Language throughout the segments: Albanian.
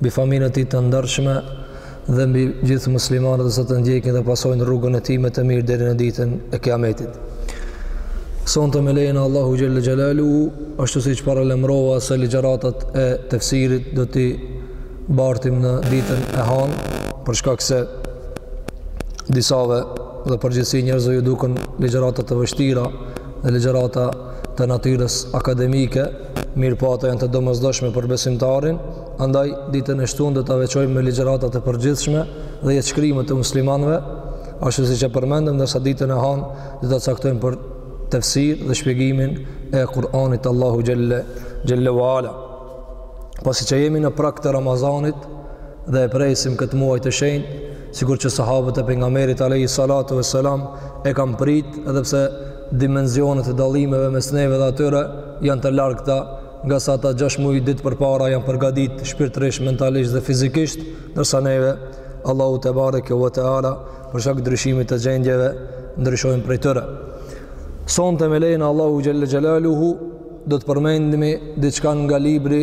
mbi familjen e tij të ndershme dhe mbi gjithë muslimanët që sa të ndjekin dhe pasojnë rrugën e tij me të mirë deri në ditën e Kiametit. Sonte me lejen e Allahut Xhele Xhelaluhu, ashtu siç paralajmërova se ligjëratat e tefsirit do t'i bartim në ditën e hanë, për shkak se disave dhe përgjithësi njerëzve iu duken ligjërata të vështira dhe ligjërata të natyrës akademike, mirëpo ato janë të domosdoshme për besimtarin, andaj ditën e shtunë do ta veçojmë me ligjëratat e përgjithshme dhe jetëshkrimet e muslimanëve, ashtu siç e përmendëm, ndërsa ditën e hanë do ta caktojmë për tefsir dhe shpjegimin e Kur'anit të Allahut Xhele ue Ala. Pasi që jemi në prag të Ramazanit dhe e presim këtë muaj të shenjtë, Sikur që sahabët e pejgamberit alayhi salatu vesselam e kanë pritë, edhe pse dimensionet e dallimeve mes neve dhe atyre janë të largëta, ngase ata 6 muaj ditë përpara janë përgatitë shpirtërisht, mentalisht dhe fizikisht, ndërsa neve Allahu tebareke ve teala për shkak ndryshimit të gjendjeve ndryshojmë prej tyre. Sonte me lejen e Allahut Xhele Xhelaluhu do të përmendimi diçka nga libri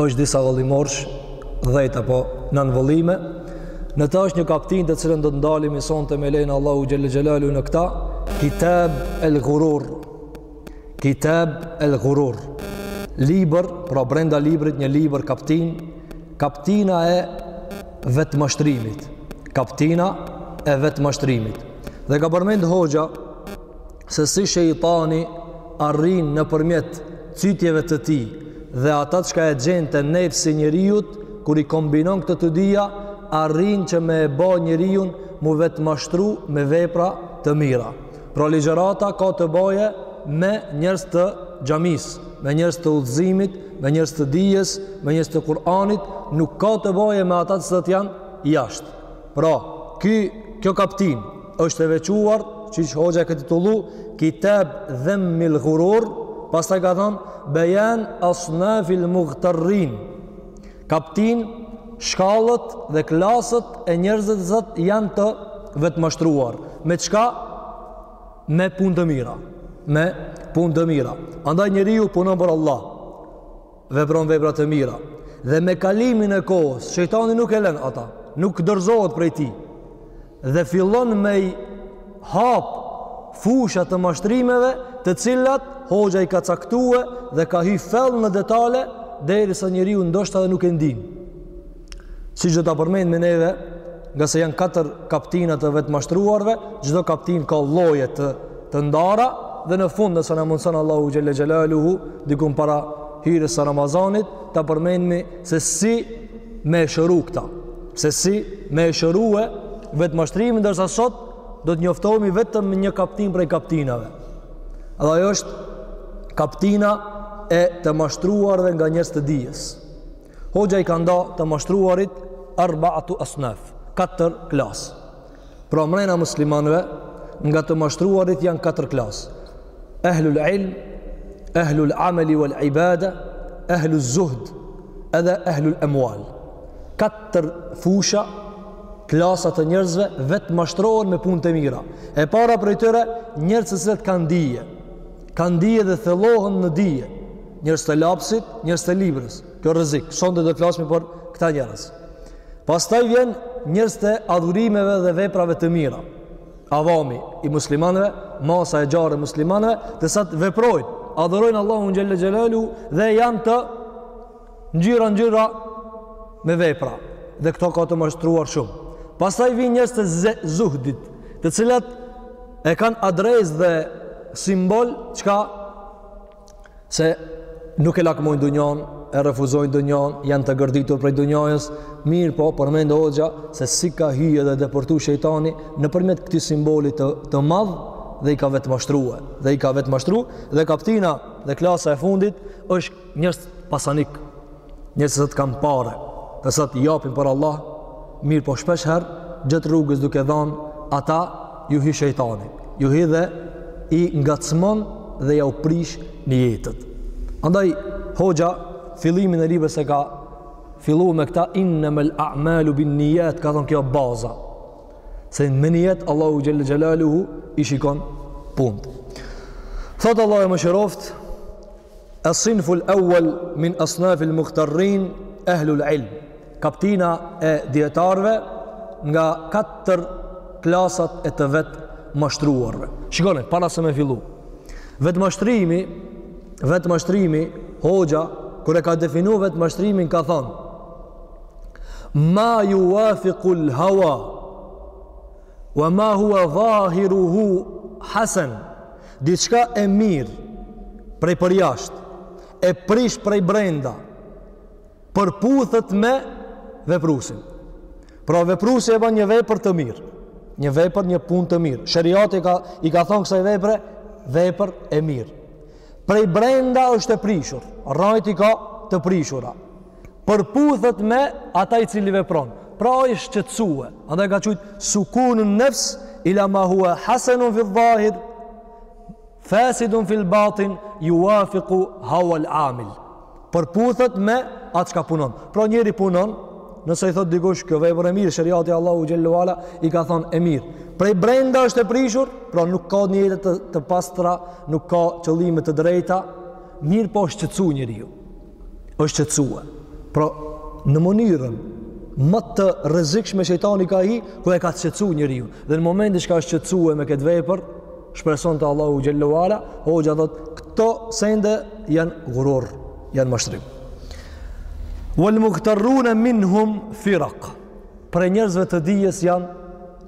është disa vëllimorsh, dhjetë apo nan vëllime, në të është një kaptinë te cila do të ndalemi sonte me lejen e Allahut Xhele Xhelaluhu në këta, Kitab el Gurur, Kitab el Gurur, libër, pra brenda librit një libër kaptinë, kaptina e vetëmashtrimit, kaptina e vetëmashtrimit. Dhe ka përmendë hoxha, se si shejtani arrin nëpërmjet cytjeve të tij dhe ata çka e gjen te nefsi i njeriut, kur i kombinon këto të dyja, arrin që me e ba njeriun m'u vetëmashtru me vepra të mira. Pra ligjërata ka të bajë me njerëz të xhamisë, me njerëz të udhëzimit, me njerëz të dijes, me njerëz të Kur'anit, nuk ka të bajë me ata që sot janë jashtë. Pra, ky, kjo kaptinë, është e veçuar, qysh hoxha e ka titullu, kitab dhemmil gurur, pastaj ka thanë, bejan asnafil mugtarrin, kaptinë, shkallët dhe klasët e njerëzve që janë të vetëmashtruar. Me çka? Me punë të mira. Me punë të mira. Andaj njeriu punon për Allah. vepron vepra të mira dhe me kalimin e kohës shejtani nuk e lën ata nuk dorëzohet prej tij dhe fillon me i hap fusha të mashtrimeve të cilat hoxha i ka caktue dhe ka hy thellë në detale derisa njeriu ndoshta edhe nuk e ndin Siç do ta përmendmi neve, ngase janë katër kaptina të vetmashtruarve, çdo kaptinë ka lloje të, të ndara dhe në fund nëse na mundson Allahu xhelle xhelaluhu dikun para hyrjes së Ramazanit, ta përmendmi se si me e shëru këta, se si me e shërue vetmashtrimin ndërsa sot do të njoftohemi vetëm një kaptinë prej kaptinave. Dhe ajo është kaptina e të mashtruarve nga njerëz të dijes. Hoxha i ka nda të mashtruarit arba'atu asnaf, katër klasë. Pra mrena muslimanëve nga të mashtruarit janë katër klasë. Ehlul ilm, ehlul amali wal ibada, ehlul zuhd, edhe ehlul amwal. Katër fusha klasa të njerëzve vetëmashtrohen me punë të mira. E para prej tyre njerëz të cilat kanë dije. kanë dije dhe thellohen në dije. Njerëz të lapsit, njerëz të librës. Kjo rrezik. Sonte do të flasim për këta njerëz. Pastaj vjen njerëz të adhurimeve dhe veprave të mira. Avami i muslimanëve, masa e gjarë e muslimanëve, të cilat veprojnë, adhurojnë Allahun xhelle xhelaluhu dhe janë të ngjyra ngjyra me vepra dhe këto ka të mashtruar shumë. Pastaj vijnë njerëz të zuhdit, të cilat e kanë adresë dhe simbol çka se nuk e lakmojnë dunjon, e refuzojnë dunjon, janë të gërditur prej dunjajës, mirëpo përmend hoxha se si ka hy edhe depërtu shejtani nëpërmjet këti simboli të, të madh dhe i ka vetëmashtrue, dhe i ka vetëmashtru, dhe kaptina dhe klasa e fundit është Njerëz pasanik, njerëz të cilat kanë pare, të cilat japin për Allah, mirëpo shpeshherë gjatë rrugës duke dhanë ata ju hi shejtani, ju hi dhe i ngacmon dhe jau prish nijetët. Andaj hoxha fillimin e librës e ka fillu me këta innamal a'malu bin niyat, ka thonë kjo baza. Se me nijet Allahu xhelle xhelaluhu i shikon punët. Thot Allahu e mëshiroft As-sinful awwal min asnafil mughtarrin ahlul ilm. Kaptina e dietarëve nga katër klasat e të vetmashtruarve. Shikoni, para se me fillu. Vetmashtrimi, vetmashtrimi, hoxha kur e ka definu vetmashtrimin ka thonë: Ma yuwafiqul hawa Wa ma huwa zahiruhu hasan. Diçka e mirë prej përjasht e prish prej brenda përputhet me veprusin. Pra veprusi e ba një vepër të mirë, një vepër, një punë të mirë. Sheriati ka i ka thonë kësaj vepre vepër e mirë. Prej brenda është e prishur, rrajt i ka të prishura. përputhet me ata i cili vepron. Pra ai është qetësue. Andaj ka thënë sukunun nafs ila ma huwa hasanun fi dhahir fasidun fil batin yuwafiqu hawa al amil. Përputhet me atë çka punon. Pra njeri punon, nëse i thot dikush kjo vepër e mirë, sheriati Allahu xhel-le ue ala i ka thon e mirë. Prej brenda është e prishur, pra nuk ka nijete të pastra, nuk ka qëllime të drejta, mirëpo është qetësu njeriu. është qetësue. Pra, në mënyrën ma të rrezikshme shejtani ka hi ku e ka qetësu njeriun. Dhe në momentin çka është qetësue me këtë vepër, shpreson te Allahu xhel-le ue ala, hoxha thot, këto sende janë gurur, janë mashtrim. Wal mughtarruna minhum firaq. Prej njerëzve të dijes janë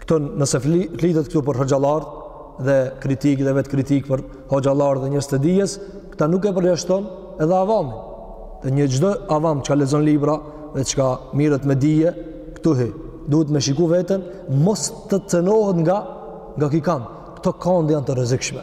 Këtu nëse flitet këtu për hoxhallar dhe kritik dhe vetë kritik për hoxhallar dhe njerëz të dijes, këta nuk e përjashton edhe avamin. Dhe një çdo avam çka lexon libra dhe çka mirret me dije, këtu hi, duhet me shiku veten, mos të cenohet nga nga ky kand. Këto kand janë të rrezikshme.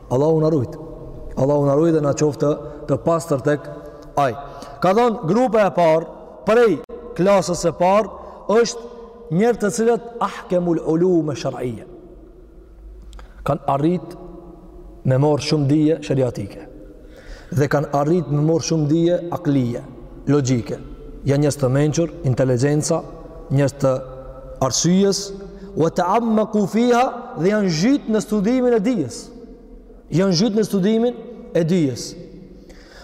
Allahu na rujt. Allahu na rujt dhe na qoftë të pastër tek ai. Ka thënë grupa e parë, prej klasës së parë është njerëz të cilët ahkemul ulume sherije. Kanë arrit me morë shumë dije sheriatike. dhe kanë arrit me mor shumë dije aklije, logjike. Janë njerëz të mençur, inteligjenta, njerëz të arsyes, wa ta'ammaqu fiha dhe janë zhyt në studimin e dijes. Janë zhyt në studimin e dijes.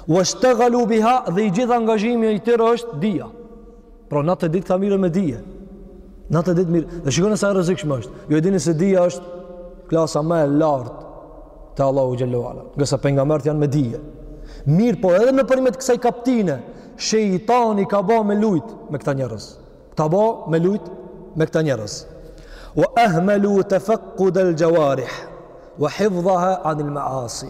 Wa ishtaghalu biha dhe i gjithë angazhimi i tyre është dija. Pra natë e ditë këta mirren me dije. Natë e ditë mirë. Dhe shikoni sa e rrezikshme është. Ju e dini se dija është klasa ma e lartë te Allahu xhel-le ue ala. Ngase pejgamberët janë me dije. Mirëpo edhe nëpërmjet kësaj kaptine, shejtani ka ba me lujt me këta njerëz. Ka ba me lujt me këta njerëz. Wa ahmalu tafaqqud al-jawarih wa hifdhaha an al-ma'asi.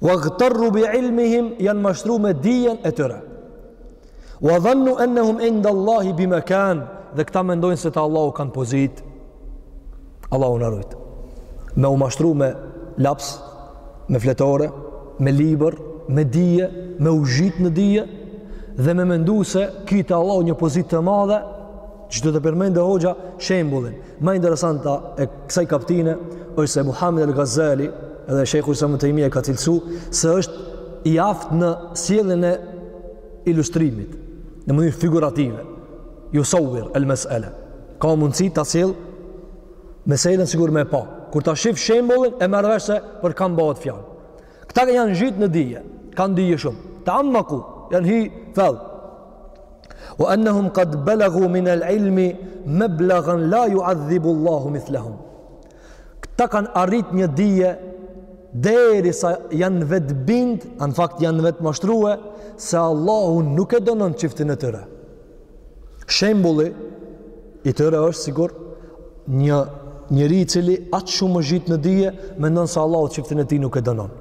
wa ghtarru bi ilmihim janë mashtru me dijen e tyre wa dhannu ennehum inda Allahi bi mekan dhe këta mendojnë se te Allahu kanë pozit Allahu na rujtë me u mashtru me laps me fletore me libër me dije me u zhyt në dije dhe me mendu se ki te Allahu një pozit të madhe Do ta përmendë hoxha shembullin. Ma interesantja e kësaj kaptine është se Muhammed al-Ghazali, edhe Sheikhul Islam ibn Taymija ka cilësu se është i aftë në sjelljen e ilustrimit në mënyrë figurative. Jusawir al-mas'ala. Ka mundësi ta sjell meselën sikur me e pa. Kur ta shif shembullin e merr vesh se për kan bahet fjalë. Këta kanë janë zhytë në dije, kanë dije shumë. Teammaku, janë hi thellë. Ve ennehum kad belegu minel ilmi, meblegan la juadhibu Allahu mithlehum. Këta kanë arrit një dije, derisa janë vetëbind, a n'fakt janë vetëmashtrue, se Allahu nuk e dënon çiftin e tyre. Shembulli i tyre është sikur një njeri i cili aq shumë u zhyt në dije, mendon se Allahu çiftin e tij nuk e dënon.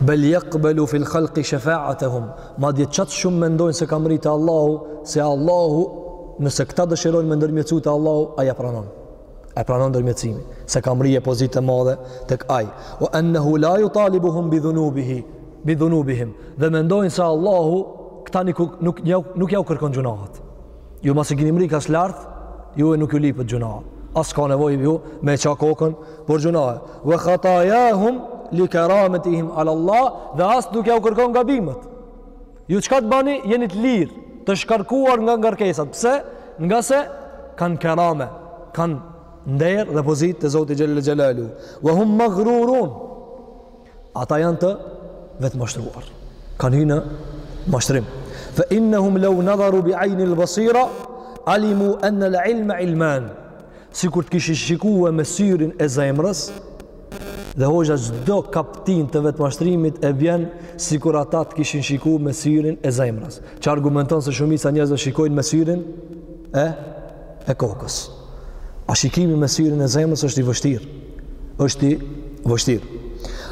Bel jakbelu fil khalki shefaatehum, madje qaq shumë mendojnë se kanë mrri te Allahu, se Allahu, nëse këta dëshirojnë me ndërmjetësu te Allahu, ai ja pranon. e pranon ndërmjetësimin se kanë mrri pozitë të madhe tek ai wa annahu la yutalibuhum bi dhunubihi bi dhunubihim dhe mendojnë se Allahu këta nuk nuk jau nuk jau kërkon gjynahet ju masi keni mrri kaq lart juve nuk ju lypet gjynahet as ka nevojë ju me e ça kokën për gjynahet wa khatayahum li karamatihim ala Allah dhe as nuk jau kërkon gabimet Ju çka të bani, jeni të lirë, të shkarkuar nga ngarkesat. Pse? Ngase kanë kerame, kanë nder dhe pozitë te Zoti Xhelle Xhelaluhu. Ve hum magrurun. Ata janë të vetëmashtruar. Kanë hy në mashtrim. Fe innehum lau nadharu bi ajnil basira, alimu ennel ilme ilman. Sikur të kishin shikue me syrin e zemrës, Dhe hoxha çdo kaptinë të vetëmashtrimit e vjen sikur ata të kishin shiku me syrin e zemrës. Që argumenton se shumica e njerëzve shikojnë me syrin e, e kokës. A shikimi me syrin e zemrës është i vështirë. është i vështirë.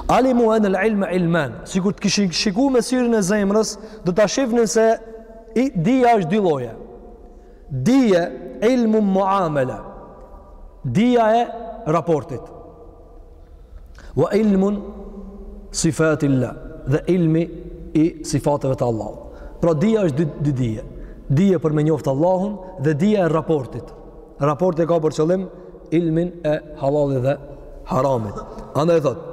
Alimu ennel ilme ilman, sikur të kishin shiku me syrin e zemrës, do ta shifnin se i, dija është dy lloje. Dije, ilmun muamele, dija e raportit. Wa ilmun sifatillah, dhe ilmi i sifateve të Allahut. Pra dija është dy, dy dije. Dije për me njoftë Allahun dhe dija e raportit. Raporti ka për qëllim ilmin e hallalit dhe haramit. Andaj thotë,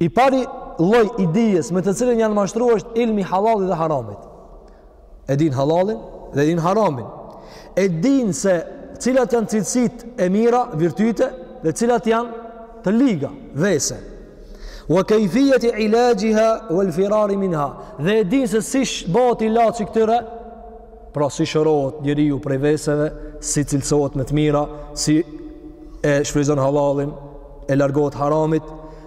I pari lloj i dijes me të cilën janë mashtru është ilmi i hallalit dhe haramit. E din hallalin dhe e din haramin. E din se cilat janë cilësitë e mira, virtyte dhe cilat janë të liga, vese. Wa kayfiyati ilajiha wal firari minha. Dhe e din se si bëhet ilaçi i këtyre pra si shërohet njeriu prej veseve, si cilësohet me të mira, si e shfrytëzon hallalin, e largohet haramit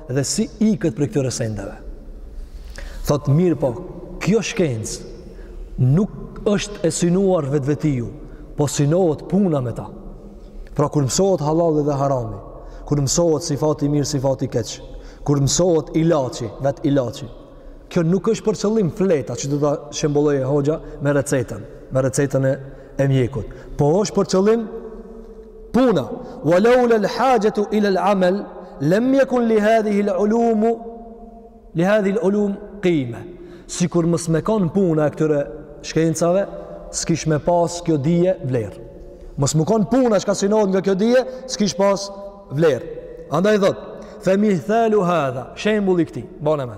dhe si ikët prej këtyre sendeve. Thot mirëpo, kjo shkencë nuk është e synuar vetvetiu, po synohet puna me ta. Pra kur mësohet halali dhe harami, kur mësohet sifati mirë, sifati keq, kur mësohet ilaçi, vetë ilaçi, kjo nuk është për qëllim fleta që do ta shembulloje hoxha me recetën, me recetën e, e mjekut, po është për qëllim Puna, wa laula al-haxhatu ila al-amal, lam yakun li hadhihi al-ulum li hadhihi al-ulum qima. Sikur mos me kon puna e këtyre shkencave, s'kish me pas kjo dije vlerë. Mos me kon puna çka synohet nga kjo dije, s'kish pas vlerë. Andaj thot, fe mithalu hadha, shembulli i këtij, bane me.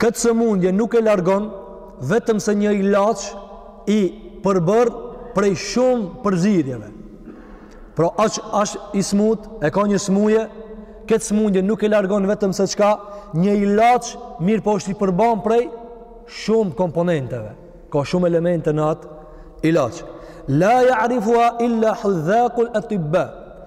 këtë sëmundje nuk e largon vetëm se një ilaç i përbërë prej shumë përzirjeve. Pra është ai i smut, e ka një smuje, këtë sëmundje nuk e largon vetëm se çka një ilaç mirëpo është i përban prej shumë komponenteve. Ka shumë elemente në atë ilaç. La ya'rifuha illa hudhaqul atibba.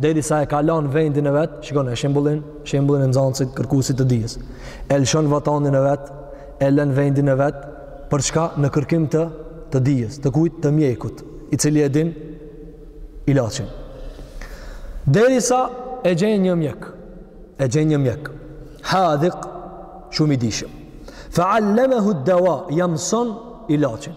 derisa e ka lanë vendin e vet, shikone shembullin, shembullin e nxënësit kërkuesit të dijes. E lëshon vatanin e vet, e lën vendin e vet për çka në kërkim të të dijes, të kujt të mjekut, i cili e din ilaçin. Derisa e gjen një mjek, e gjen një mjek. Hadhiq shumë i dijshëm. Fa allamahu ad-dawa, ja mson ilaçin.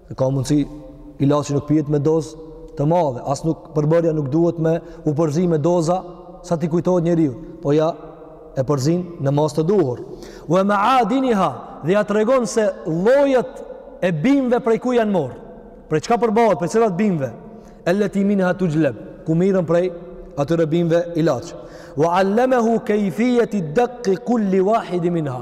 E ka mundësi ilaçi nuk pihet me dozë të madhe, as nuk përbërja nuk duhet me u përzi me doza sa t'i kujtohet njeriut, po ja e përzin në masë të duhur. Ue meadiniha, dhe ja tregon se llojet e bimve prej ku janë morë, prej çka përbahet, prej cilat bimve, el-leti minha tuxhleb, ku mirren prej atyre bimve ilaç. Ue allemehu kejfijete dekki kulli wahidin minha,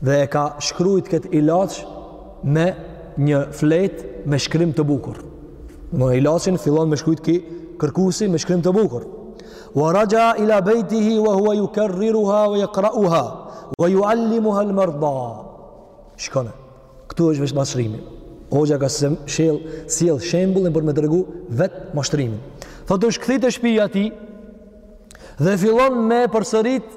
Dhe e ka shkrujt këtë ilaç me një flet me shkrim të bukur. Ilaçin fillon me shkrujt ki kërkusi me shkrim të bukur. Wa raxha ila bejtihi wa hua jukerriruha wa jakrauha wa juallimuha el-merda. Shikone, këtu është vesh mashtrimi. Hoxha ka sem, shel, sjell shembullin për me tregu vetë mashtrimin. Thotë është kthy te shpija tij dhe fillon me përsërit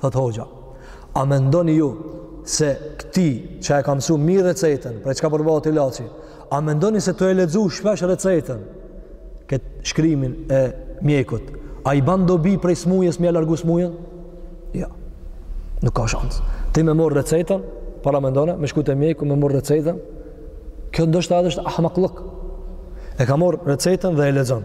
thot hoxha. A mendoni ju se këtij që e ka msu mirë recetën, prej çka përbahet ilaçi, a mendoni se tu e lexu shpesh recetën, këtë shkrimin e mjekut, a i ban dobi prej smujës me ia largu smujën? Jo, nuk ka shansë. Ti me morë recetën, paramendone, me shku te mjeku, me morë recetën, kjo ndoshta edhe është ahmaklëk. E ka morë recetën dhe e lexon.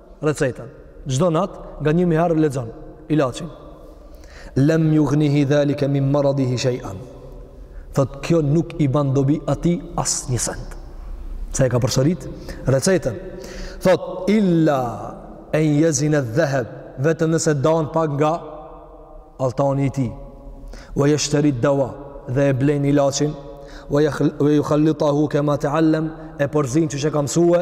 recetën. Çdo nat nga 1000 herë lexon ilaçin. Lam yughni dhalika min maradihi shay'an. Thot kjo nuk i ban dobi atij asnjë send. se e ka përsërit recetën. Thot illa an yazina adh-dhahab, vetëm nëse dan pak nga altani i tij. Wa yashtari dawa dhe e blen ilaçin. Wa yukhallituhu kama ta'allam e përzin qysh e ka mësue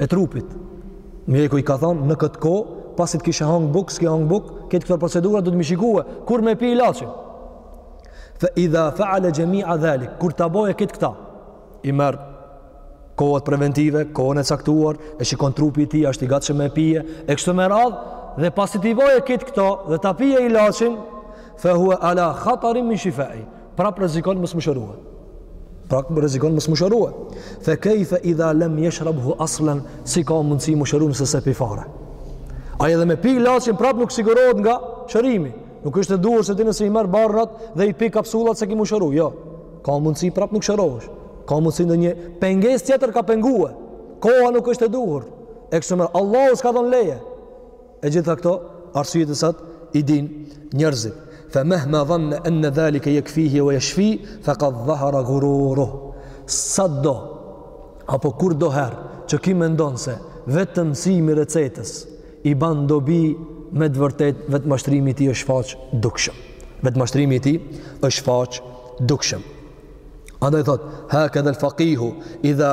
e trupit. Mjeku i ka thonë në këtë kohë, pasi të kishe hangër bukë, s'ke hangër bukë, krejt këto procedura do t'i shikue, kur me e pi ilaçin. Fë idha faale gjemi a dhalik, kur t'i boje krejt këto, i merr kohët preventive, kohën e caktuar, e shikon trupi i tij, është i gatshëm me e pi, e kështu me radhë, dhe pasi t'i boje krejt këto, dhe ta pije ilaçin, fë hua ala khatarin min shifai, Prap rrezikon mos m'u shërue. Prap rrezikon mos m'u shërue. Fa kayfa idha lam yashrabhu aslan si ka mundsi m'u shëru nëse s'e pi fare. Ai edhe me pi ilaçin prap nuk sigurohet nga shërimi. Nuk është e duhur se ti nëse i merr barnat dhe i pi kapsulat se ki m'u shëru. Jo. Ka mundsi prap nuk shërohesh. Ka mundsi ndonjë pengesë tjetër ka pengue. Koha nuk është e duhur. E kështu me radhë Allahu s'ka dhënë leje. E gjitha këto arsyet që s'i din njerëzit. Fa mahma dhanna anna dhalika yakfihi wa yashfihi faqad dhahara ghururu. Sado apo kur do herë që ky mendon se vetëm mësimi i recetës i ban dobi me të vërtet vetëmashtrimi i tij është fort i dukshëm. Vetëmashtrimi i tij është fort i dukshëm. Andaj thot, hakadha al-faqihu, idha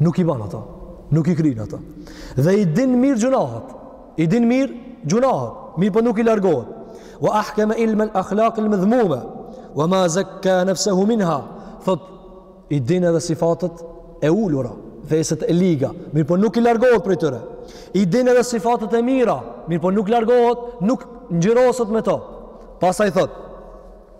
Nuk i ban ato, nuk i kryn ato. Dhe i din mirë gjynahet, i din mirë gjynahet, mirëpo nuk i largohet. Wa ahkeme ilmel akhlaqil medhmume, wa ma zekka nefsehu minha, thot, i din edhe sifatet e ulëta, veset e liga, mirëpo nuk i largohet prej tyre. I din edhe sifatet e mira, mirëpo nuk largohet, nuk nxiroset me to. Pastaj thot,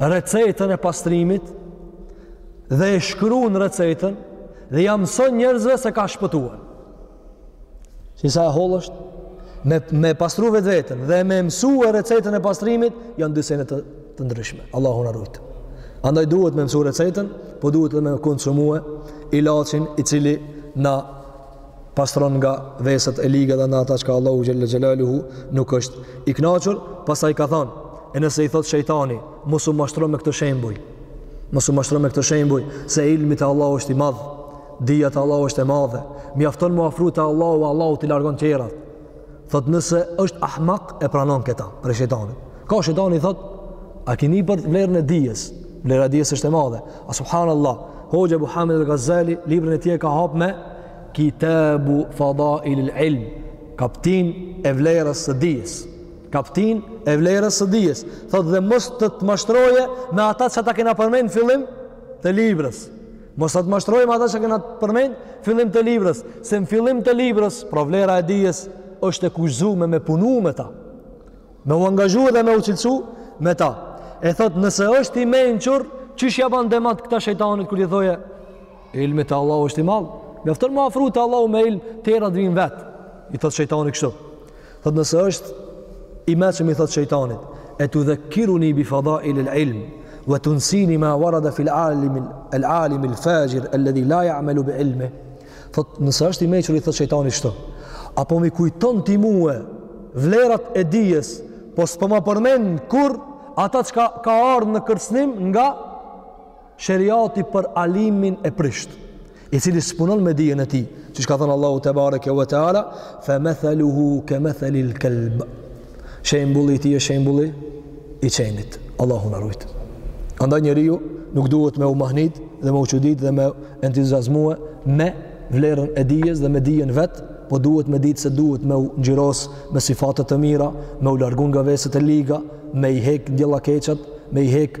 recetën e pastrimit dhe e shkruan recetën dhe jua mëson njerëzve se ka shpëtuar. Shi sa e hollë është? Me, me pastru vetveten dhe me mësue recetën e pastrimit, janë dy sene të, të ndryshme. Allahu na rujtë. Andaj duhet me mësu recetën, po duhet dhe me konsumue ilaçin i cili na pastron nga veset e liga dhe nga ata çka Allahu xhelle xhelaluhu nuk është i kënaqur, pastaj ka thënë, e nëse i thot shejtani, mos u mashtro me këta shembuj. Mos u mashtro me këta shembuj se ilmi te Allahu është i madh, dija te Allahu është e madhe. Mjafton m'u afru te Allahu, Allahu t'i largon tjerat. Thot nëse është ahmak e pranon këta prej shejtanit. Ka shejtani thot a keni për vlerën e dijes? Vlera e dijes është e madhe. A subhanallah, Hoxha Muhammed al-Ghazali librin e tij ka hap me Kitabu Fadail al-Ilm, kaptinë e vlerës së dijes. Kaptinë e vlerës së dijes. Thot dhe mos të të mashtroje me ata që ta kena përmend në fillim të librës. Mos të të mashtroje me ata që kena përmend në fillim të librës, se në fillim të librës, pra vlera e dijes, është e kushtëzume me punu me ta. Me u angazhu dhe me u cilësu me ta. E thot, nëse është i mençur, qysh ja ban demek këta shejtanit kur i thoje, ilmi te Allahu është i madh, mjafton me u afru te Allahu me ilm, tjerat vijn vetë, i thot shejtanit kështu. Thot nëse është i meçëm i thot shejtanit, e tudhekkiruni bi fadailil ilm, ve tunsini ma varada fil alim, el alimil faxhir, el-ledhi la ja'melu bi ilmihi, thot nëse është i meçëm i thot shejtanit kshtu, a po m'i kujton ti mue, vlerat e dijes, po s'po ma përmen kurrë ata çka, ka ardhë në kërcnim nga Sheriati për alimin e prisht, i cili s'punon me dijen e tij, siç ka thënë Allahu tebareke ve teala, fa mathaluhu ka mathalil kalb. Shembulli i tij është shembulli i qenit. Allahu na rujt. Andaj njeriu nuk duhet me u mahnit dhe me u çudit dhe me u entuziazmue me vlerën e dijes dhe me dijen vet, po duhet me ditë se duhet me u ngjyros me sifate të mira, me u largu nga veset e liga, me i hek ndjellakeqat, me i hek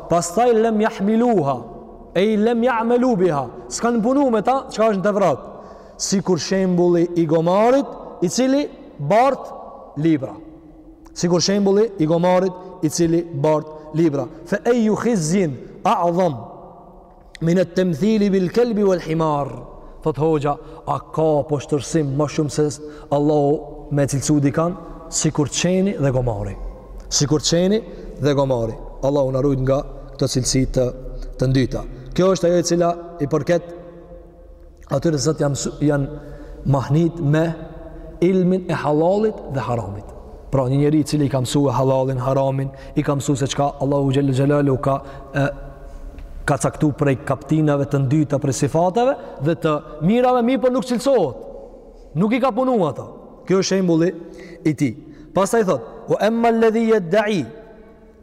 Pastaj lem jahmiluha, ej lem ja'melu biha, s'kanë punu me ta, çka është në Tevrat. Sikur shembuli i gomarit, i cili bart libra. Sikur shembuli i gomarit, i cili bart libra. Fe ejju khizjin a'dham, min et-temthili bil kelbi vel himar thot hoxha a ka poshtërim ma shumë se Allahu me e cilësu dikan sikur qeni dhe gomari sikur qeni dhe gomari Allahu na rujt nga këto cilësi të, të ndyta kjo është ajo e cila i përket atyre që janë, janë mahnit me ilmin e halalit dhe haramit. Pra një njeri i cili i ka mësue halalin, haramin, i ka mësu se çka Allahu xhelle xhelaluhu ka, e, ka caktu prej kaptinave të ndyta prej sifateve dhe të mirave mirëpo nuk cilësohet. Nuk i ka punu ato. Kjo është shembuli i tij. Pastaj thot, ve emma ledhi jedde'i,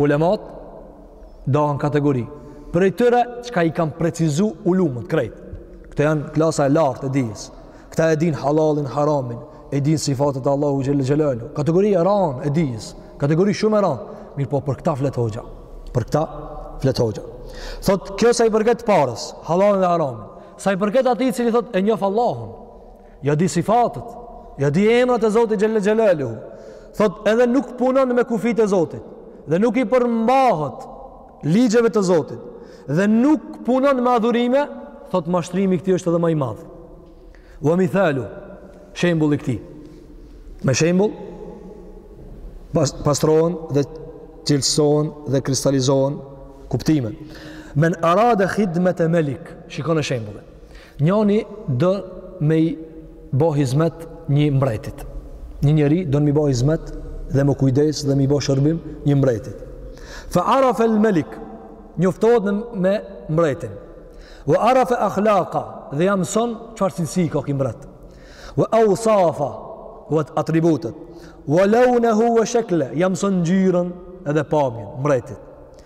Ulemat dahen në kategori. Prej tyre, çka i kan precizu ulumët, krejt. Këta janë klasa e lartë e dijes. Këta e din halalin, haramin, e din sifatet e Allahu xhelle xhelaluhu. Kategori e ranë e dijes. Kategori shumë e ranë. Mirëpo, për këta flet hoxha. Për këta flet hoxha. Thot, kjo sa i përket parës, halalin dhe haramin. Sa i përket atij cili thot, e njof Allahun. Ja di sifatet, ja di emrat e Zotit Xhelle Xhelaluhu. Thotë edhe nuk punon me kufijtë e Zotit. Dhe nuk i përmbahet ligjeve të Zotit. Dhe nuk punon me adhurime, thotë mashtrimi i këtij është edhe ma i madh. Ua mithalu, shembulli i këtij. Me shembull, pas, pastrohen dhe cilësohen dhe kristalizohen kuptimet. Men arade khidmete melik, shikone shembullin. Njani do me i bo hizmet një mbretit. Një njeri don me i bo hizmet dhe me u kujdes dhe me i bo shërbim një mbretit. Fa arafe el melik, njoftohet me, me mbretin. Wa arafe akhlaka, dhe ja mëson çfarë cilësi ka ky mbret. Wa ausafa, wa atributet. Wa launehu wa shekle, ja mëson ngjyrën edhe pamjen, mbretit.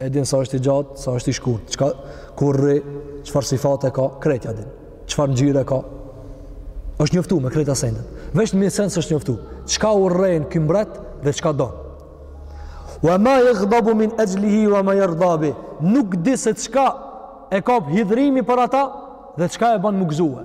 E din sa është i gjatë, sa është i shkurt. Çka ku rri, çfarë sifate ka, krejt ja din. Çfarë ngjyre ka? Është njoftu me krejt sendet. Veç një sen s'është njoftu. Çka urren ky mbret dhe çka do. Wa ma yaghdabu min ajlihi wa ma yarda bi. Nuk di se çka e kap hidhërimi për ata dhe çka e bën mu gëzuar.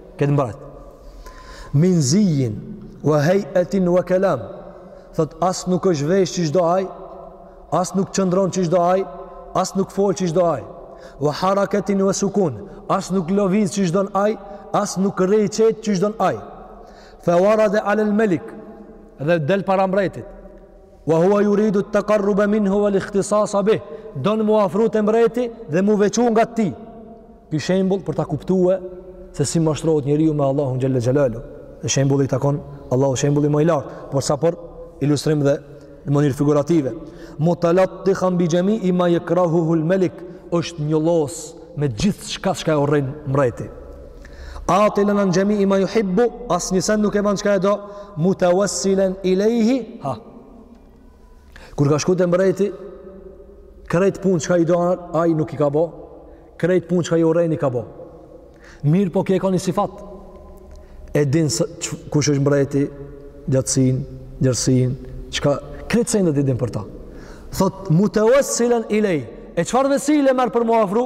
Këtë mbret. Min zijin, wa hejëtin, wa kelam. Thotë, as nuk është vesh qysh do ai, as nuk qëndron qysh do ai, as nuk fol qysh do ai. Wa haraketin, wa sukun. As nuk lëviz qysh do ai, as nuk rri qetë qysh do ai. Fe warade alel melik, dhe del para mbretit. Wa huwa yuridu at-taqarruba minhu wal ikhtisasa bih. Don mu afru te mbreti dhe mu veçu ngat tij. Ky shembull për ta kuptuar se si mashtrohet njeriu me Allahun xhalla xhalalu. Dhe shembulli i takon Allahut shembulli më i lartë, por sa për ilustrim dhe në mënyrë figurative. Mutalattikhan bi jami'i ma yakrahuhu al-malik është njollos me gjithçka çka e urren mbreti. Atilen an xhemii ma juhibbu, asnjë sen nuk e ban çka e do, mutewassilen ilejhi, ha. Kur ka shku te mbrejti, krejt punë çka i don ai nuk i ka bo, krejt punë çka i urren i ka bo. Mirëpo ky e ka një sifat, e din se, që, kush është mbrejti, gjatësinë, gjerësinë, çka, krejt sendet i din për ta. Thotë, mutewassilen ilejhi, e çfarë vesile merr për mu afru,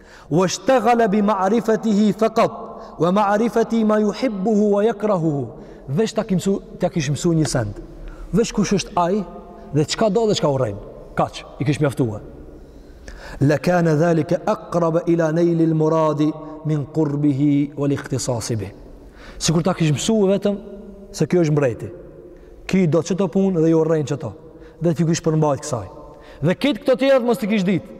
Washtaghala bi ma'rifatihi faqat wa ma'rifati ma yuhibbuhu wa yakrahuhu. Veç ta ki mësu, ta kish mësu një send. Veç kush është ai dhe çka do dhe çka urren. Kaq i kish mjaftuar. La kana zalika aqrab ila nail al murad min qurbihi wal ikhtisas bi. Sikur ta kish mësu vetëm se kjo është mbreti. Ky i do qeto punë dhe i urren qeto. Dhe t'iu kish përmbajt kësaj. Dhe këtë këto tjerat mos t'i kish ditë.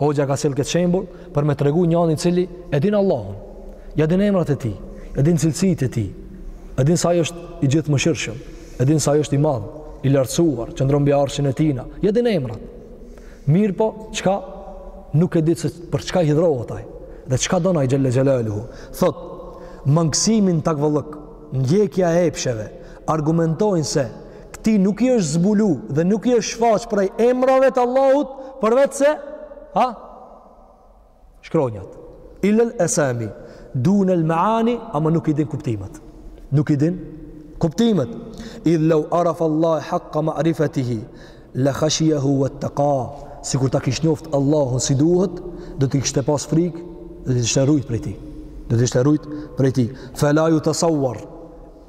Hoxha ka sjell këtë shembull për me tregu njeri i cili e din Allahun. Ia din emrat e tij, e din cilësitë e tij. E din se ai është i gjithëmëshirshëm, e din se ai është i madh, i lartësuar, qëndron mbi arshin e tina. Ia din emrat. Mirëpo, çka nuk e di se për çka hidhrohet ai dhe çka don ai xhelle xhelaluhu. Thotë, mangësimi n' takvallëk, ndjekja e epsheve, argumentojnë se Këtij nuk i është zbulu dhe nuk i është shfaq prej emrave të Allahut përveç se ha? Shkronjat. Ilel esami. Dunel maani, ama nuk i din kuptimet. Nuk i din kuptimet. Idh lau arafa Allahe haqqa maarifetihi, le khashijahu ve teka, sikur ta kish njoft Allahun si duhet, do t'i kishte pas frikë, do t'ishte rujt prej tij. Do t'ishte rujt prej tij. Fela jutesauar,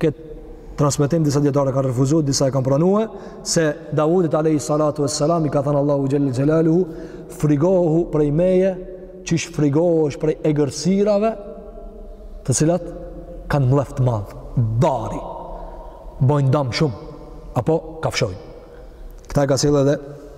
Këtë transmetim disa dijetarë e kanë refuzu, disa e kanë pranue, se Davudit Alejhi Salatu ue Selam i ka thënë Allahu xhelle xhelaluhu, frigohu prej meje, qysh frigohesh prej egërsirave, të cilat kanë mllef të madh, dari, bojnë dam shumë, apo kafshojnë. Këta e ka sjell edhe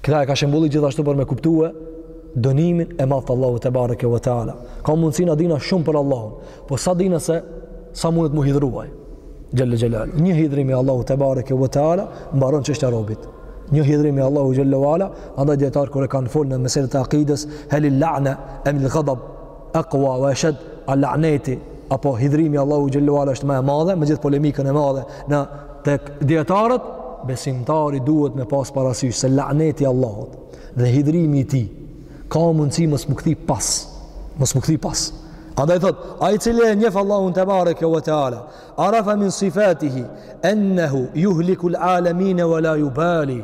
Këtë e ka shembulli gjithashtu për me kuptue dënimin e madh të Allahut tebareke ve teala. Ka mundësi na dina shumë për Allahun, po s'e dina se sa mundet m'u hidhru ai. Xhelle xhelaluhu. Një hidhrim i Allahut tebareke ve teala, mbaron çështja e robit. Një hidhrim i Allahut xhelle ve ala, andaj dijetarët kur e kanë fol në meselet e akides, heli la'ne, em il gadab, Aqwa wa ashad laneti apo hidhrimi i Allahut xhelle ve ala është më e madhe me gjithë polemikën e madhe tek dijetarët besimtari duhet me pas parasysh se laneti i Allahut dhe hidhrimi i tij ka mundësi mos m'u kthy pas mos m'u kthy pas andaj thotë ai i cili e njeh Allahun tebareke ve teala arafa min sifatihi enhu yuhliku al alamin wa la yubali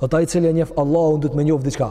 thotë ai i cili e njeh Allahun duhet me njoh diçka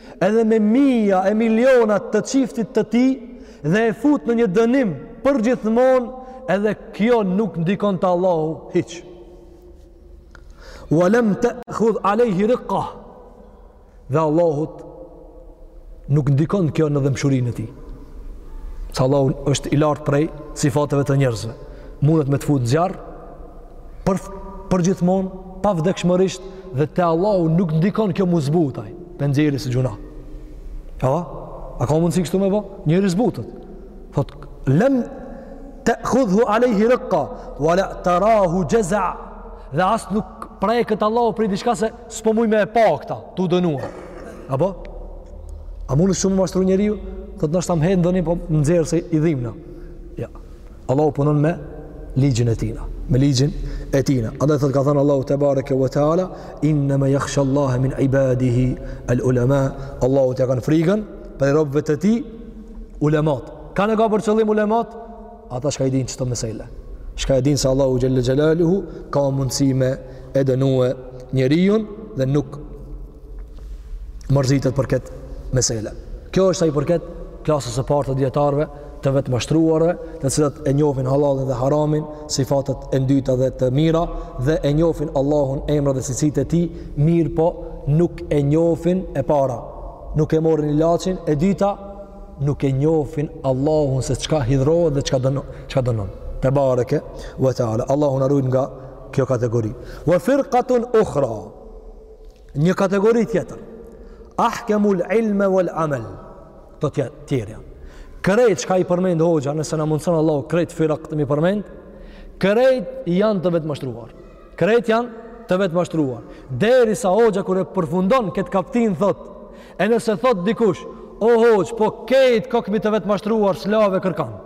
edhe me mija e miliona të çiftit të tij dhe e fut në një dënim përgjithmonë edhe kjo nuk ndikon te Allahu hiç wa lem tekhudh alejhi rikka dhe Allahut nuk ndikon kjo në dhemshurinë e tij se Allahu është i lartë prej sifateve të njerëzve mundet me të fut n'zjarr për, përgjithmonë, pavdekshmërisht, dhe te Allahu nuk ndikon kjo m'u zbut ai, po e nxjerr se gjynah. A? A ka mundësi kështu me bo? Njeri zbutet. Thotë, lem tekhudhu alejhi rikka, wa la tarahu xheza, dhe as nuk preket Allahu prej diçka se s'po muj me e pa këta, tu u dënu. Apo? A munet shumë m'u mashtru njeriu? Thotë, ndoshta më hedh n'dënim, po më nxjerr se i dhimna. Ja. Allahu punon me ligjin e tina, me ligjin e tina. Andaj thot ka thënë Allahu te bareke ve teala, inna ma yakhsha Allaha min ibadihi al ulama. Allahut ja kanë frigën prej robëve të tij ulemat. Kanë e ka për qëllim ulemat? Ata shka i dinë qëto mesele. Shka i dinë se Allahu xhelle xhelaluhu ka mundësi me e dënu njeriun dhe nuk mërzitet për këtë mesele. Kjo është sa i përket klasës së parë të djetarve, të vetëmashtruarve, të cilat e njohin halalin dhe haramin, sifatet e ndyta dhe të mira dhe e njohin Allahun emrat dhe cilësitë e tij, mirëpo nuk e njohin e para, nuk e morin ilaçin, e dyta nuk e njohin Allahun se çka hidhrohet dhe çka dënon, çka dënon. Te bareke ve teala. Allahu na ruajt nga kjo kategori. Wa firqatun ukhra. Një kategori tjetër. Ahkemul ilme wal amel. Këto tjerë janë. Krejt çka i përmend hoxha, nëse na mundëson Allahu, krejt firakt m'i përmend, krejt janë të vetëmashtruar. Krejt janë të vetëmashtruar. Derisa hoxha kur e përfundon këtë kaptinë, thot, e nëse thot dikush, o hoxh, po krejt kokmi të vetëmashtruar, s'lave kërkanë.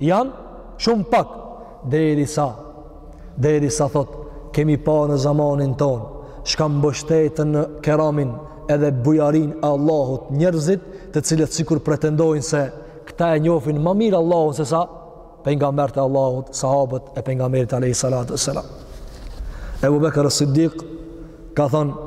Janë shumë pak derisa derisa thot kemi pa në zamanin tonë shka mbështeten në keramin edhe bujarinë e Allahut njerëzit të cilët sikur pretendojnë se këta e njofin ma mirë Allahun sesa pejgamerët e Allahut sahabët e pejgamerit alejhi salatu ve selam Ebu Bekër es-Siddiq ka thonë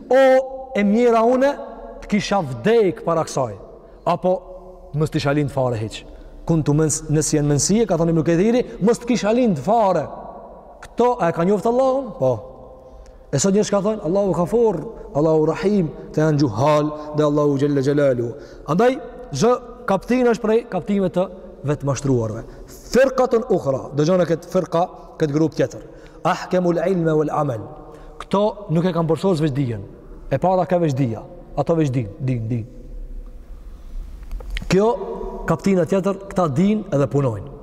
O e mjera une të kisha vdek para kësaj. Apo mos të isha lind fare hiç. Kuntu mens nesjen mensije, ka thonë Ibnu Kethiri, mos të kisha lind fare. Këto a e ka njoftë Allahun? Po. E sot njerëzit çka thonë, Allahu gafur, Allahu rahim, të janë xhuhal de Allahu xhelle xhelaluhu. Andaj, kjo kaptinë është prej kaptinave të vetëmashtruarve. Firkatun ukhra, dëgjone këtë firka, këtë grup tjetër. Ahkemul ilme wal amel. Këto nuk e kanë përsosë veç dijen. E para ka veç dija. Ato veç dinë, dinë, dinë. Kjo kaptina tjetër, këta dinë edhe punojnë.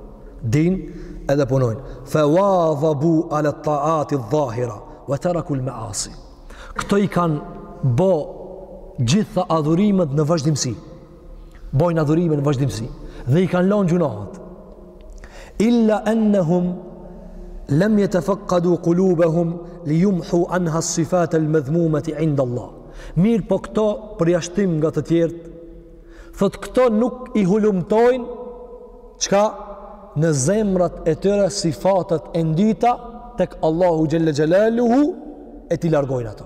Dinë edhe punojnë. Fe wadhabu ala taati dhahira, wa tarakul measi. Këto i kanë bo gjitha adhurimet në vazhdimësi. bojnë adhurimet në vazhdimësi dhe i kanë lënë gjynahat illa annahum lam yatafaqqadu qulubahum li yumhu anha as-sifat al-madhmumati 'inda Allah mirëpo këto përjashtim nga të tjerët thot këto nuk i hulumtojnë çka në zemrat e tyre sifatet e ndyta tek Allahu xhelle xhelaluhu e t'i largojnë ato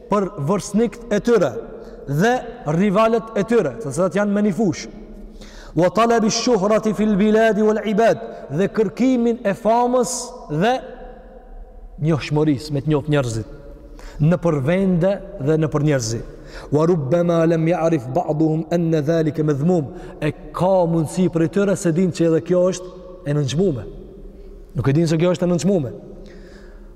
për vërsnikët e tyre dhe rivalët e tyre, të cilët janë me një fushë. Wa talab ash-shuhrati fi al-bilad wal ibad, dhe kërkimin e famës dhe njohshmërisë me të njoft njerëzit nëpër vende dhe nëpër njerëzi. Wa rubbama lam ya'rif ba'dhum an zalika madhmum, e ka mundësi prej tyre s'e dinë se edhe kjo është e nënçmuar. Nuk e dinë se kjo është e nënçmume.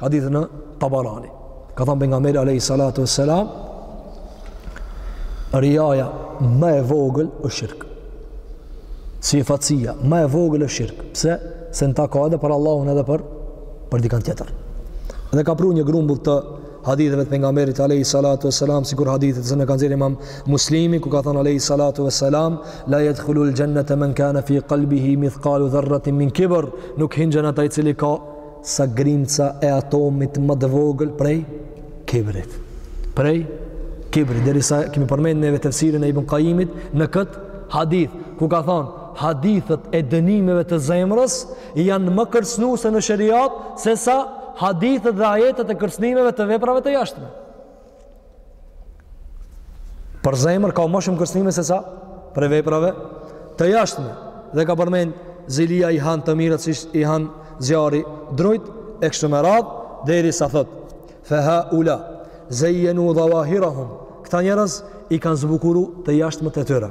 Hadithi në Tabarani. Ka thënë pejgamberi alayhi salatu vesselam, riaja ma e vogël është shirk. Syfaqësia ma e vogël është shirk. Pse? Se në ta ka edhe për Allahun edhe për për dikën tjetër. Dhe ka pru një grumbull të haditheve të pejgamberit alayhi salatu vesselam, sikur hadithi që na ka nxjerrë Imam Muslimi ku ka thënë alayhi salatu vesselam, la yadkhulul jannata man kana fi qalbihi mithqalu dharratin min kibr, nuk hyn në ta ai i cili ka Sa grimca e atomit ma të vogël prej kibrit. Prej kibrit. Derisa kemi përmend neve tefsirin e Ibn Kajimit në këtë hadith. Ku ka thonë, hadithet e dënimeve të zemrës janë më kërcnuese në sheriat sesa hadithet dhe ajetet e kërcnimeve të veprave të jashtme. Për zemër ka ma shumë kërcnime sesa prej veprave të jashtme. Dhe ka përmend zilia i han të mirat siç i han zjarri drujt e kështu me radhë derisa thotë fa ha ula zayyanu zawahirahum këta njerëz i kanë zbukuru të jashtmet e tyre.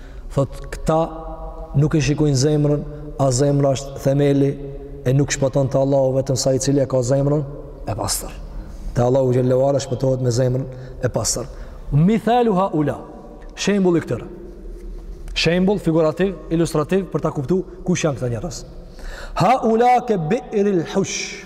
Thotë, këta nuk e shikojnë zemrën, a zemra është themeli, e nuk shpëton te Allahu vetëm se ai i cili e ka zemrën e pastër. Te Allahu xhelle ve ala shpëtohet me zemrën e pastër. Mithalu ha ula, shembulli i këtyre. Shembull figurativ, ilustrativ, për ta kuptu kush janë këta njerëz. Ha ula ke bi'ril hush,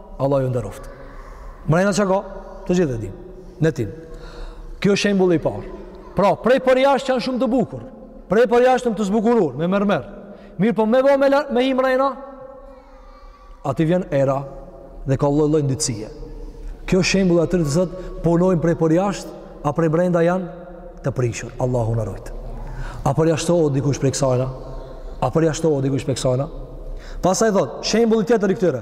Allahu ju nderoft. Mrena çka ka, të gjithë e dim, nevojtim. Kjo shembulli i parë. Pra, prej përjashta janë shumë të bukur, prej përjashta janë të zbukurum me mermer. Mirëpo me bo me, me hi mrena, aty vjen era dhe ka lloj-lloj ndytësie. Kjo shembulli i atyre të cilët punojnë prej përjashta, a prej brenda janë të prishur. Allahu na rujtë. A përjashtohet dikush prej kësajna? A përjashtohet dikush prej kësajna? Pastaj thotë, shembulli tjetër i këtyre,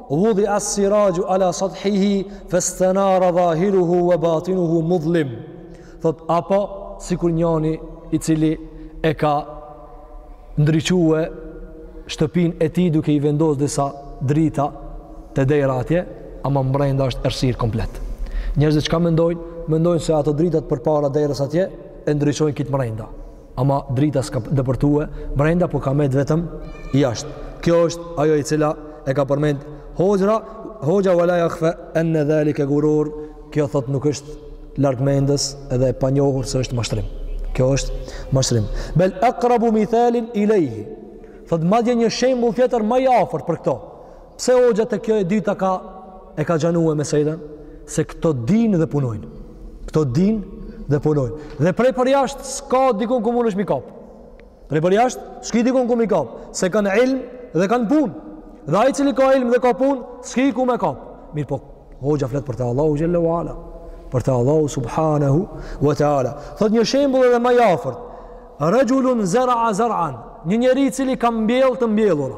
Wudi as-siraju ala sathihi fastanara zahiruhu wa batinuhu mudhlim. Thotë apo sikur njani i cili e ka ndriçue shtëpinë e tij duke i vendos disa drita te dejra atje, ama mbrenda është errësirë komplet. Njerëzit çka mendojnë? Mendojnë se ato dritat përpara dejrës atje e ndriçojnë kit mbrenda. Ama drita s'ka depërtue brenda po ka met vetëm jasht. Kjo është ajo e cila e ka përmend Hoxha, Hoxha wala yakhfa anna dhalika gurur. Kjo thot nuk është larg mendës edhe e panjohur se është mashtrim. Kjo është mashtrim. Bel aqrabu mithalin ilayhi. Thot madje një shembull tjetër ma i afër për këto. Pse hoxha te kjo e dyta ka e ka gjanue meselen se këto dinë dhe punojnë. Këto dinë dhe punojnë. Dhe prej për jashtë s'ka dikun ku mundesh mi kap. Prej për jashtë s'ki dikun ku mi kap, se kanë ilm dhe kanë punë. Dhe ai cili ka ilm dhe ka punë, s'ki ku me kap. Mirëpo, hoxha flet për te Allahu xhelle ue ala. Për te Allahu subhanahu wa taala. Thot një shembull edhe ma i afërt. Rajulun zara'a zar'an, një njeri i cili ka mbjellë të mbjellura.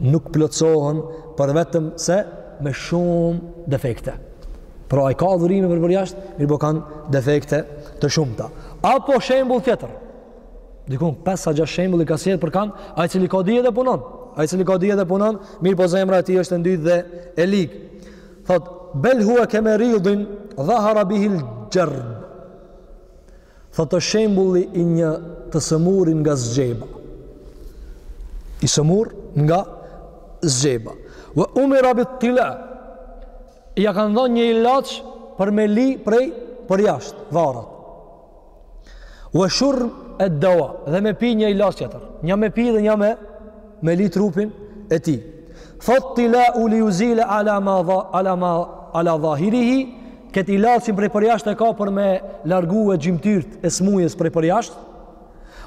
nuk plotësohen për vetëm se me shumë defekte. Pra ai ka adhurime për përjasht, mirëpo kanë defekte të shumta. Apo shembull tjetër, dikun 5-6 shembuj i ka sjellë për kanë, ai i cili ka dije dhe punon, ai i cili ka dije dhe punon, mirëpo zemra e tij është e ndytë dhe e ligë. Thot, bel hua kemeridin dhahara bihil xherb. Thotë shembulli i një të sëmuri nga zgjeba. I sëmur nga zgjeba. Wa umira bit tila. Ja kanë dhanë një ilaç për me li prej për jashtë, varrat. Wa shurb ed-dawa. Dhe me pi një ilaç tjetër. Nja me pi dhe nja me, me li trupin e tij. Fat-tilau li juzile ala ma, dha, ala ma ala dhahirihi Këtë ilaçin prej përjashtë e ka për me largu e gjymtyrt e smujës prej përjashtë,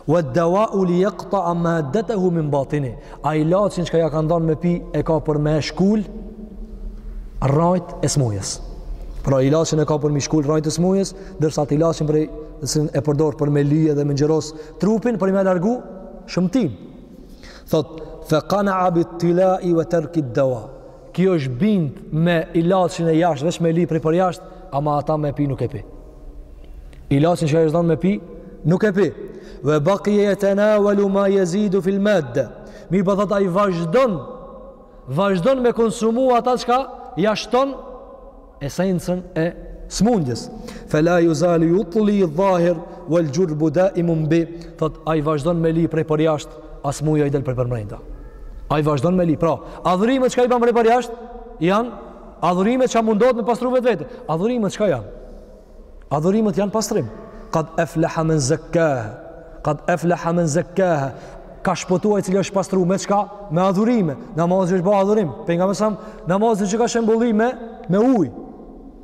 ved-devau li jakta'a maddetehu min batini. A ilaçin çka ja ka dhonë me pi e ka për me shkul rrajt e smujës. Pra ilaçin e ka për me shkul rrajt e smujës, ndërsa atë ilaçin prej e përdor për me ly edhe me ngjyros trupin për me largu shëmtim. Thot, fe kana'a bit-tilai ve terkid-deva. Ky osht bind me ilaçin e jashtëm, veç me li prej për jashtë, ama ata me pi nuk e pi. Ilaçin çka ja dhon me pi, nuk e pi. Ve bakije jetenavelu ma jezidu fil medde. Mirëpo thot ai vazhdon, vazhdon me konsumu ata çka ja shton esencën e smundjes fela yazalu yutli dhahir wal jurbu daimun bi thot ai vazhdon me li prej përjashtë a smuja i del prej përmrenda ai vazhdon me li pra adhurimet çka i ban prej përjashtë janë adhurimet çka mundohet me pastrue veten adhurimet çka janë Adhurimet janë pastrim. Kad efleha men zekkehe. Kad efleha men zekkehe. Ka shpëtu ai i cili është pastru me çka? Me adhurime. Namazi është ba adhurim. Pejgamberi a.s., namazi çka shembulli me, me uj.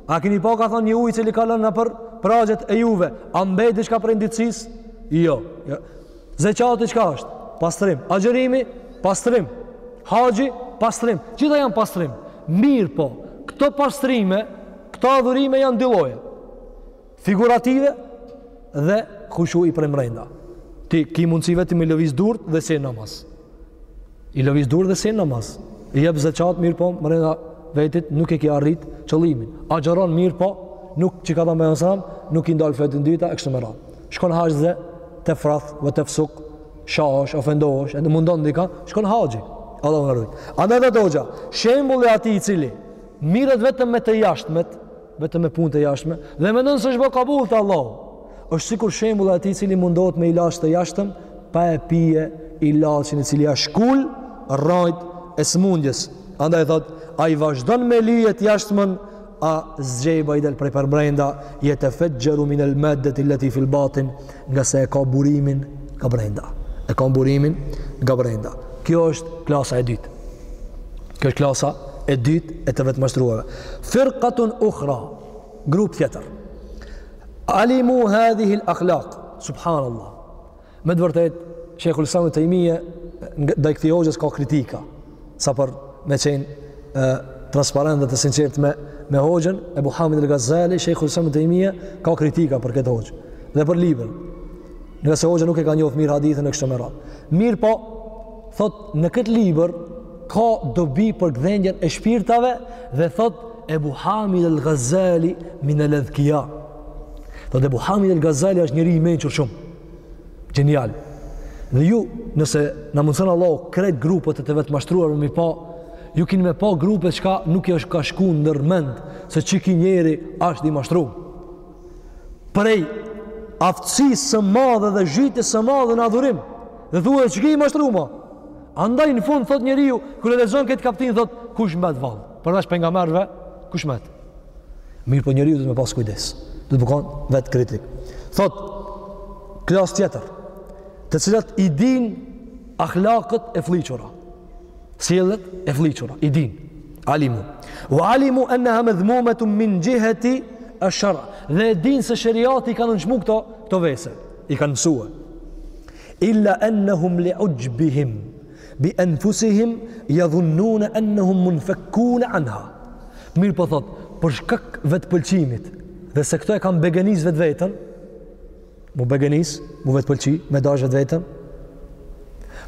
A kini pa ka thonë një uj i cili kalon nëpër pragjet e juve. A mbet diçka prej ndytësisë? Jo. jo. Zeqati çka është? Pastrim. Agjerimi? Pastrim. Haxhi? Pastrim. Gjitha janë pastrim. Mirëpo, këto pastrime Këto adhurime janë dy lloje. Figurative dhe khushu i prej mrenda. Ti ki mundësi vetëm i lëviz durt dhe s'e namaz. I lëviz durt dhe s'e namaz. Jep zeqat mirëpo mrenda vetit nuk e ki arrit qëllimin. Agjëron mirëpo nuk çka tha Pejgamberi a.s. nuk i ndal fjalët e ndyta e kështu me radhë. Shkon haxh dhe terfuth ve tefsuk shan, ofendon, edhe mundon dikë, shkon haxh. Allahu na ruajt. Andaj dhe thotë hoxha, shembulli i atij i cili, Merret vetëm me të jashtmet, vetëm me punë të jashtme dhe mendon se është bërë kabul te Allahu. Është sikur shembulli i atij i cili mundohet me ilaç të jashtëm pa e pije ilaçin i cili ia shkul rrajt e smundjes. Andaj thot, ai vazhdon me lye të jashtmën a zgjeba i del prej përbrenda jetefexheru minel madeti leti fil batin ngase e ka burimin nga brenda e ka burimin nga brenda kjo është klasa e dytë Kjo është klasa e dytë e të vetmashtruarve. Firqatun ukhra, grup tjetër. Alimu hadhihi al-akhlaq. Subhanallah. Me të vërtetë Sheikhul Islam Tejmije ndaj këtij hoxhës ka kritika sa për me qenë transparent dhe të sinqert me me hoxhën Ebu Hamid el Gazali, Sheikhul Islam Tejmije ka kritika për këtë hoxhë dhe për librin. Ngase hoxha nuk e ka njohur mirë hadithin e kështu me radhë. Mirëpo, Thot në këtë libër ka dobi për gdhendjen e shpirtave dhe thot Ebu Hamid el Gazali min el Edhkia. Thot Ebu Hamid el Gazali është njeri i mençur shumë. Gjenial. Dhe ju, nëse na mundëson Allahu, krejt grupet e të vetëmashtruarve me i pa, ju kini me pa grupe çka nuk ju ka shku ndër mend, se qiky njeri është i mashtru. Prej, aftësisë madhe dhe zhytjes së madhe në adhurim, Dhe thua çka i mashtrum? Andaj në fund thot njeriu kur e lexon këtë kaptin thot kush mbet vall? Përveç pejgamberëve, kush mbet? Mirëpo njeriu do t'me pas kujdes. Do të kon vetkritik. Thot klas tjetër, të cilat i din akhlaket e flliqura. Sjelljet e flliqura, i din. Alimu. Wa alimu annaha madhmumatun min jihati ash-shar. Dhe e din se sheriati i ka nënçmu këto këto vese. I kanë mësuar. Illa ennehum li uxhbihim, bi enfusihim, jadhunnune ennehum munfekkune anha. Mirëpo thot, për shkak vetëpëlqimit, dhe se këto e kanë begenis vetveten, mu begenis, mu vetëpëlqi, me dash vetveten,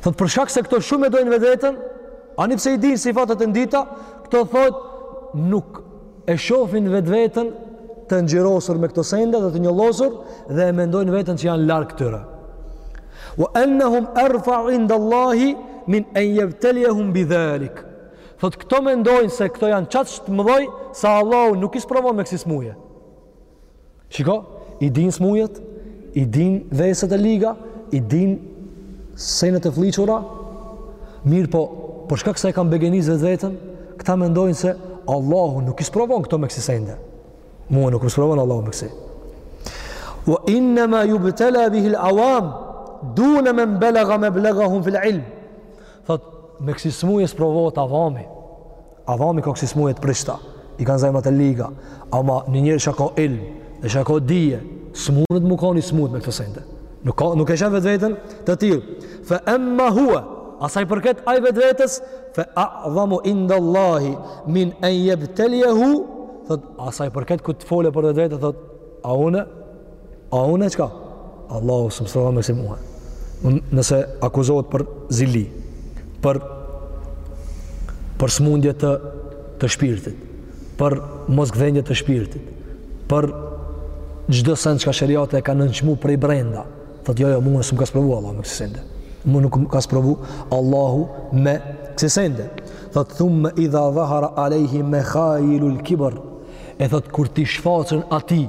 thot për shkak se këto shumë e dojnë vetveten, ani pse i dinë sifatet e ndita, këto thot nuk e shofin vetveten të ngjirosur me këto sende dhe të njollosur dhe e mendojnë veten që janë larg këtyre. Wa ennehum erfa inda Allahi min en jebtelijehum bidhelik. Thot këto mendojnë se këto janë qaq të mëdhoj sa Allahu nuk i sprovon me kësi smuje. Shiko, i din smujet, i din veset e liga, i din senet e fliqura, mirëpo, për shkak se e kanë begenis vetveten, këta mendojnë se Allahu nuk i sprovon këto me kësi sende. Mua nuk më sprovon Allahu me kësi. Wa innama yubtala bihi al-awam dun man balagha mablaghahum fil ilm. Thot me kësi smuje sprovohet avami. Avami ka kësi smuje të prishta, i kanë zemrat e liga, ama një njeri që ka ilm, dhe që ka dije, s'munet mu kan i smut me këto sende. Nuk, ka, nuk e shen vetveten të tillë. Fe emma hua, a sa i përket ai vetvetes, fe a'dhamu inda Allahi min en jebtelijehu, thot, a sa i përket kur t'fole për vetvete, thot, a une, A unë çka? Allahu s'më sprovon me kësi smuje. Nëse akuzohet për zili, për, për smundje të, të shpirtit, për mosgdhendje të shpirtit, për çdo sen çka sheriati e ka nënçmu prej brenda, thot jo, jo, mu s'më ka sprovu Allahu me kësi sende. Mu nuk më ka sprovu Allahu me kësi sende. Thot thumme idha dhahara alejhi mekhajilu l'kibër, e thot kur t'i shfaqen atij,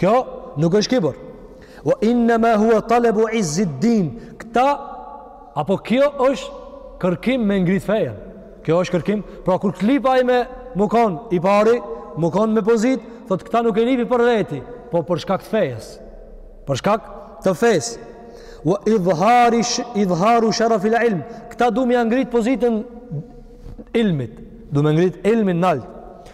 Kjo nuk është kibër. Wa innama huwa talabu izziddin. Këta apo kjo është kërkim me ngrit fejen. Kjo është kërkim. Pra kur t'lip ai me mu kon i pari, mu kon me pozit, thot këta nuk e lipi për veti, po për shkak të fejes. Për shkak të fes. Wa idhharu sharaf al ilm. Këta du me ja ngrit pozitën ilmit. Du me ngrit ilmin nalt.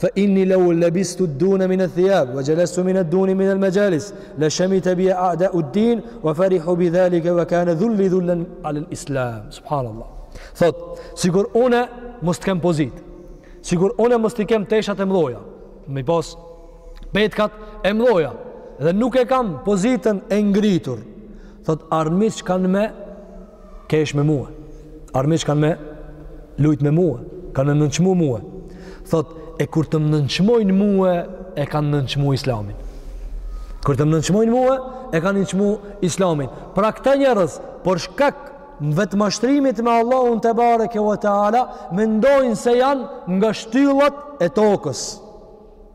Fa inni law labistu ad-duna min ath-thiyab wa jalastu min ad-duni min al-majalis la shamita bi a'da ad-din wa farihu bi dhalika wa kana dhulli dhullan ala al-islam. Subhanallah. Thot, sikur unë mos të kem pozit. Sikur unë mos të kem teshat e mdhoja. Me pas petkat e mdhoja dhe nuk e kam pozitën e ngritur. Thot armiqt kanë me Kesh me mua. Armiqt kanë me lujt me mua, kanë me më nënçmu mua. Thot, e kur të më nënçmojnë mua, e kanë nënçmu islamin. Kur të më nënçmojnë mua, e kanë nënçmu islamin. Pra këta njerëz, për shkak vetëmashtrimit me Allahun tebareke ue teala, mendojnë se janë nga shtyllat e tokës.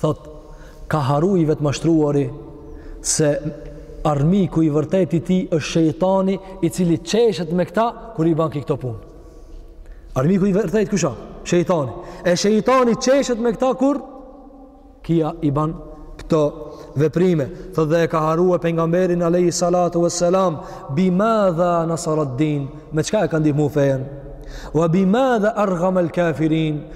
Thotë, ka harru i vetëmashtruari se armiku i vërtetë i tij është shejtani i cili qeshet me këta kur i ban ky këto punë. Armiku i vërtetë kush asht, shejtani. E shejtani qeshet me këta kur ky i ban këto veprime. Thotë dhe e ka harru pejgamberin alejhi salatu ue selam bimadha nasara din me çka e ka ndihmu fejen. Wa bimadha argham el kafirin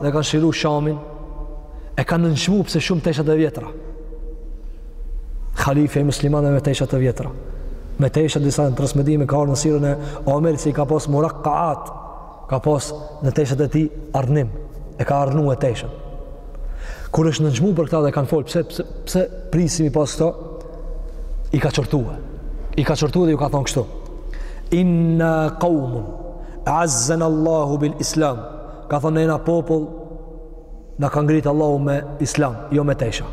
dhe ka çliru shamin e kanë nënçmu pse shumë tesha të vjetra halife i muslimanëve me tesha të vjetra me tesha disa transmetime ka ardh në sirën e Omerit se i ka pas murakkaat ka pas në teshat e tij arnim e ka arnue teshën kur është nënçmu për këtë dhe kanë folë pse prijësi me i pas këta i ka qortu i ka qortu dhe ju ka thonë kështu inna kaumun azzan Allahu bil islam ka thonë ne jena popull na ka ngritë Allahu me islam, jo me tesha.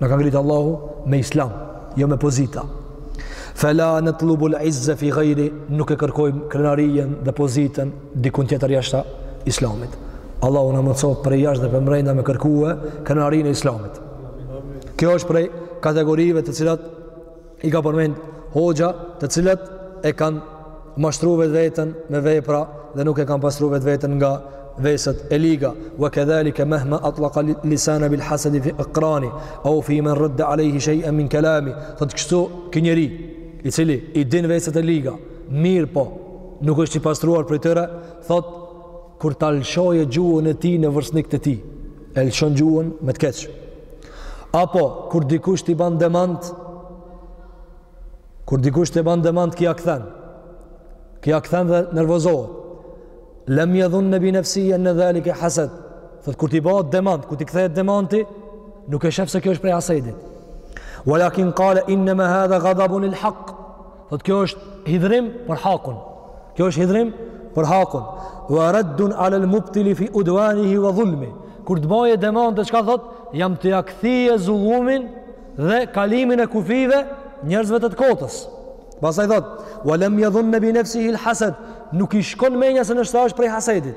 Na ka ngritë Allahu me islam, jo me pozita. Fela netlubu l'izze fi gajri, nuk e kërkojmë krenarinë dhe pozitën dikun tjetër jashta islamit. Allahu na mëson prej jashtë dhe përmbrenda me kërkue krenarinë e islamit. Kjo është prej kategorive të cilat i ka përmend hoxha të cilët e kanë mashtruar vetveten me vepra dhe nuk e kanë pastruar vetveten nga veset e liga wa kadhalika mahma atlaqa lisana bil hasad fi aqrani aw fi man radd alayhi shay'an min kalami thot kështu ky njeri i cili i din veset e liga mirë po nuk është i pastruar prej tyre thot kur ta lëshojë gjuhën e tij në vërsnikët e tij, e lëshon gjuhën me të keq. Apo kur dikush t'i ban demant, kur dikush t'i ban demant ky ia kthen. Ky ia kthen dhe nervozohet. Lam yadhunna bi nafsihi an zalika hasad. Thot kur t'i bëhet demant, kur t'i kthehet demanti, nuk e shef se kjo është prej hasedit. Walakin qala inma hadha ghadabun lil-haq. Thot kjo është hidhrim për hakun. Kjo është hidhrim për hakun. Wa raddun ala al-mubtil fi udwanihi wa dhulmi. Kur të bëjë demant çka thot, jam tu ja kthy zullumin dhe kalimin e kufive njerëzve të të kotës. Pastaj thot, wa lam yadhunna bi nafsihi al-hasad. Nuk i shkon menja se ndoshta është prej hasedit.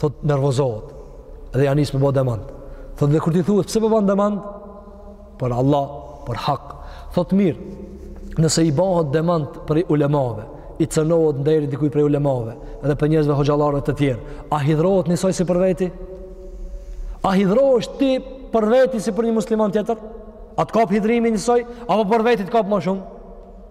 thot nervozohet dhe ia nis me ba demant. Thot dhe kur t'i thuhet pse po ban demant? Për Allah, për hak. Thot mirë, nëse i bahet demant prej ulemave, i cënohet nderi dikuj prej ulemave dhe prej njerëzve hoxhallarëve të tjerë, a hidhrohet njësoj si për veti? A hidhrohesh ti për veti si për një musliman tjetër? A të kap hidhrimi njësoj? Apo për veti të kap ma shumë?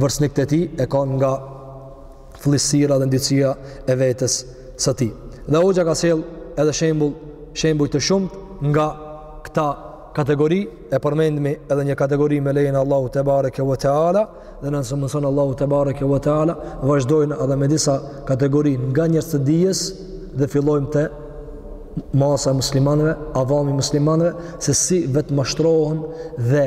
vërsnikët e tij e ka nga fëlliqsira dhe ndytësira e vetes së tij. Dhe Hoxha ka sjell edhe shembull, shembuj të shumtë nga këto kategori e përmendmi edhe një kategori me lejen e Allahut tebareke ve teala dhe nëse mundëson Allahu tebareke ve teala vazhdojmë edhe me disa kategori nga njerëzit e dijes dhe fillojmë te masa e muslimanëve, avami i muslimanëve se si vetëmashtrohen dhe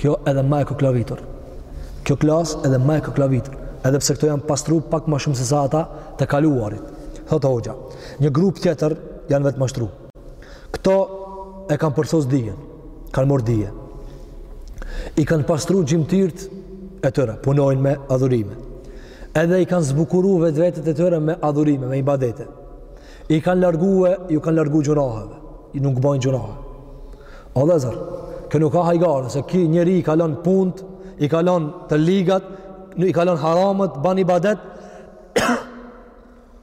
Kjo edhe ma e koklavitur. Kjo klas edhe ma e koklavitur. Edhe pse këto janë pastru pak ma shumë se sa ata të kaluarit. Thotë hoxha. Një grup tjetër janë vetëmashtru. Këto e kanë përsos dijen. Kanë mor dije. I kanë pastru gjymtyrët e tyre. Punojnë me adhurime. Edhe i kanë zbukuru vetëvetet e tyre me adhurime, me ibadete. I kanë largue, ju kanë largu gjunaheve. Nuk bajnë gjunahe. O vllezër, kjo nuk ka hajgare, se ky njeri i ka lan punët, i ka lan të ligat, i ka lan haramet, ban ibadet,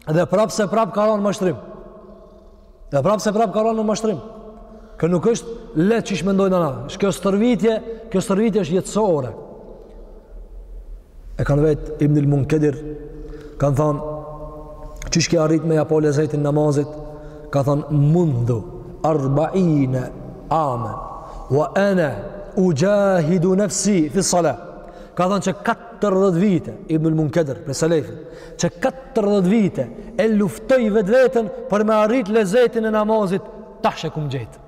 dhe prapë se prapë ka ra në mashtrim. Dhe prapë se prapë ka ra në mashtrim. Kjo nuk është lehtë qysh e mendojmë na. Kjo stërvitje, kjo stërvitje është jetësore. e kanë vet Ibn al-Munkedir, kanë thanë, qysh ke arrit me ia pa lezetin e namazit, ka thanë, mundhu, arbaine, ame, wa ene, uxhahidu nefsi, fi sala, ka thanë qe 40 vite, Ibn al-Munkedir, prej Selefit, qe 40 vite, e luftoj vetveten, për me arrit lezetin e namazit, tash e kam gjetë.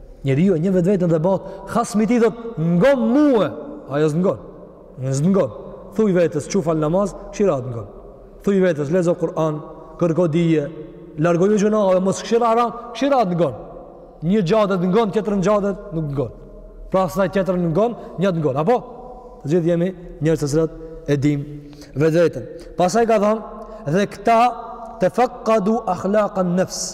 Njeriu e njeh vetveten dhe bash, hasmi i ti thot, ngo mue, ajo s'ngon, s'ngon, thuj vetes, çu fal namaz, kqyr a t'ngon, thuj vetes, lexo Kur'an, kërko dije, largoju gjynaheve, mos kqyr haram, kqyr a t'ngon, një javë t'ngon, tjetrën javë nuk ngon, pastaj tjetrën ngon, një të ngon, apo? Të gjithë jemi njerëz të cilët e dim vetveten. Pastaj ka thanë, dhe këta tefekadu akhlaqan nefs,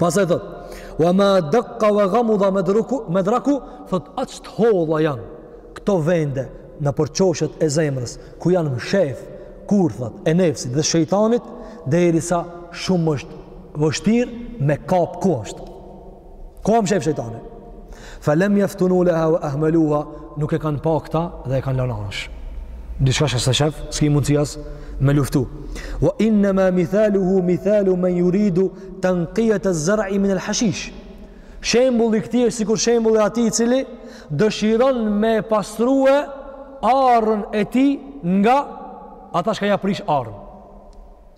Pastaj thot, wa ma dakka wa gamudha medraku, thot, aq të holla janë këto vende nëpër qoshet e zemrës, ku janë mshef, kurthat e nefsit dhe shejtanit, derisa shumë është vështirë me kapë ku është. Ku a mshef shejtani? Fa lem jaftunu leha vë ahmeluha, nuk e kanë pa këta dhe e kanë lanë anash. Diçka çka s'e shef, s'ki mundësi as me luftu. Vë innema mithaluhu mithalu men juridu tenkijete zer'i minel hashish. Shembulli i këtij është sikur shembulli i atij i cili dëshiron me pastrue arën e tij nga ata çka ja prish arën.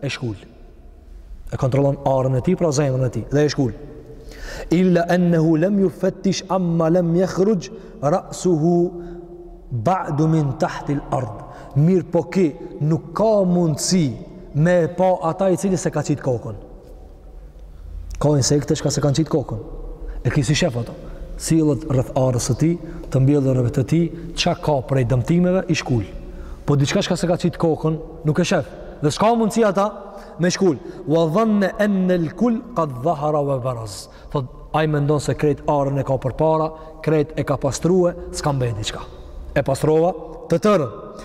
e shkul. E kontrollon arën e tij, pra zemrën e tij dhe e shkul. Illa annahu lam yufattish amma lam yakhruj ra'suhu ba'du min tahti al-ard. Mirëpo ky nuk ka mundsi me e pa ata i cili s'e ka qit kokën. Ka insekte çka s'e ka qitë kokën. E ky s'i shef ato. Sillet rreth arës së tij, të mbjellave të tij, çka ka prej dëmtimeve, i shkul. Po diçka çka s'e ka qitë kokën, nuk e shef. Dhe s'ka mundësi ata me shkul. Wa dhanne enne l'kull qad dhahara wa baraz. Thotë, ai mendon se krejt arën e ka përpara, krejt e ka pastrue, s'ka mbet diçka. E pastrova të tërën.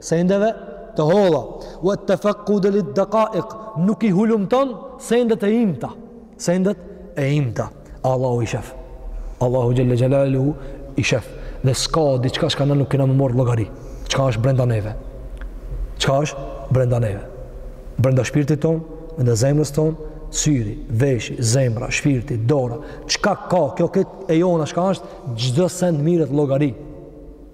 sendeve të holla wa tafaqqud lid daqaiq nuk i hulumton sendet e imta sendet e imta Allahu i shef Allahu xhelle xhelaluhu i shef dhe s'ka diçka çka na nuk kena me marrë llogari çka është brenda neve çka është brenda neve brenda shpirtit tonë brenda zemrës tonë syri, veshi, zemra, shpirti, dora, çka ka, kjo këtë e jona, çka është, çdo send mirret llogari.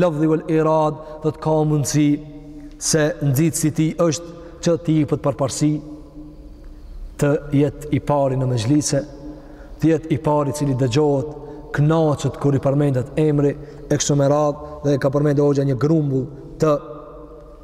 Lafdhi wal irad thotë ka mundësi se nxitësi i tij është që t'i jipet përparësi të jetë i pari në mexhlise, të jetë i pari i cili dëgjohet, kënaqet kur i përmendet emri e kështu me radhë dhe e ka përmend hoxha një grumbull të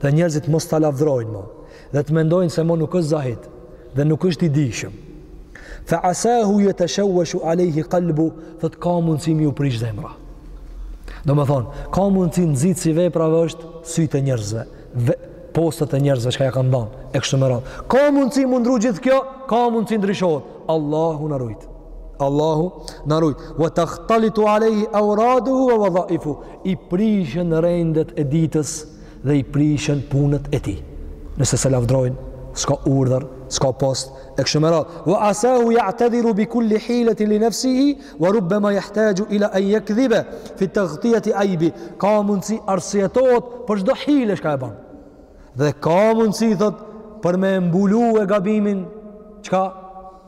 dhe njerëzit mos ta lavdërojnë mo dhe të mendojnë se mo nuk është zahid dhe nuk është i dijshëm. Fa asahu yatashawashu alayhi qalbu, thotë ka mundësi m'iu prish zemra. Domethënë, ka mundësi nxitësi i veprave është sytë e njerëzve, postat e njerëzve çka ja kanë dhanë e kështu me radhë. Ka mundësi m'u ndrru gjithë kjo, ka mundësi ndryshohet. Allahu na rujt. Allahu na rujt. Wa takhtalitu alayhi awraduhu wa wadhaifu. i prishen rendet e ditës dhe i prishen punët e tij. Nëse s'e lavdërojnë, s'ka urdhër, s'ka post, e kështu me radhë. Wa asahu ya'tadhiru bi kulli hilatin li nafsihi wa rubbama yahtaju ila an yakdhiba fi taghtiyati aybi. Ka mundsi arsyetohet për çdo hile çka e ban. Dhe ka mundsi thotë për me e mbulue gabimin çka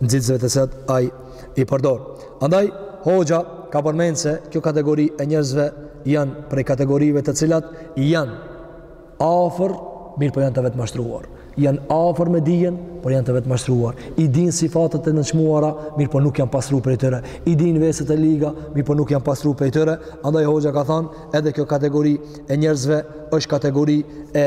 nxitësve të cilët ai i përdor. Andaj hoxha ka përmen se kjo kategori e njerëzve janë prej kategorive të cilat janë afër, mirëpo janë të vetëmashtruar. Janë afër me dijen, por janë të vetëmashtruar. I dinë sifatet e nënçmuara, mirëpo nuk janë pastru prej tyre. I dinë veset e liga, mirëpo nuk janë pastru prej tyre. Andaj hoxha ka thanë, edhe kjo kategori e njerëzve është kategori e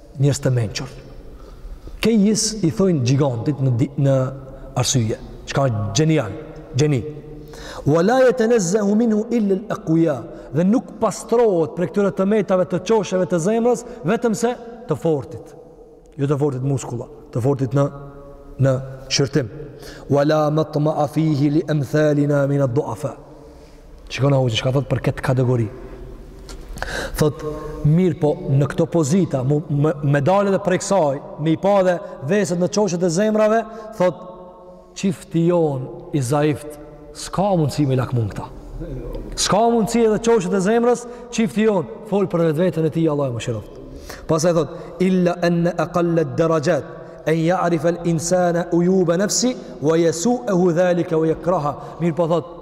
Njerëz të mençur. Kejjis i thojnë gjigantit në, në arsye. Çka është gjenial, gjeni. Wa la jetenezzehu minhu illel akuija. Dhe nuk pastrohet prej këtyre të metave të qosheve të zemrës, vetëm se të fortit. Jo të fortit muskuj, të fortit në, në shqyrtim. Wa la matmea fihi li emthalina mined duafa. Shikone hoxhën, çka thot për këtë kategori. Thot, mirëpo në këto pozita, mu, me, me dalë edhe prej saj, me i pa dhe veset në qoshet e zemrave, thot, çifti jonë i zaift, s'ka mundësi me lakmu n'këta. S'ka mundësi edhe qoshet e zemrës, çifti jonë, fol për vetveten e tij, Allahu e mëshiroftë. Pastaj thot, illa enne ekalled deraxhat, en jarifel insanu ujube nefsi, ue jesuehu dhalike ue jekraha. Mirëpo thot,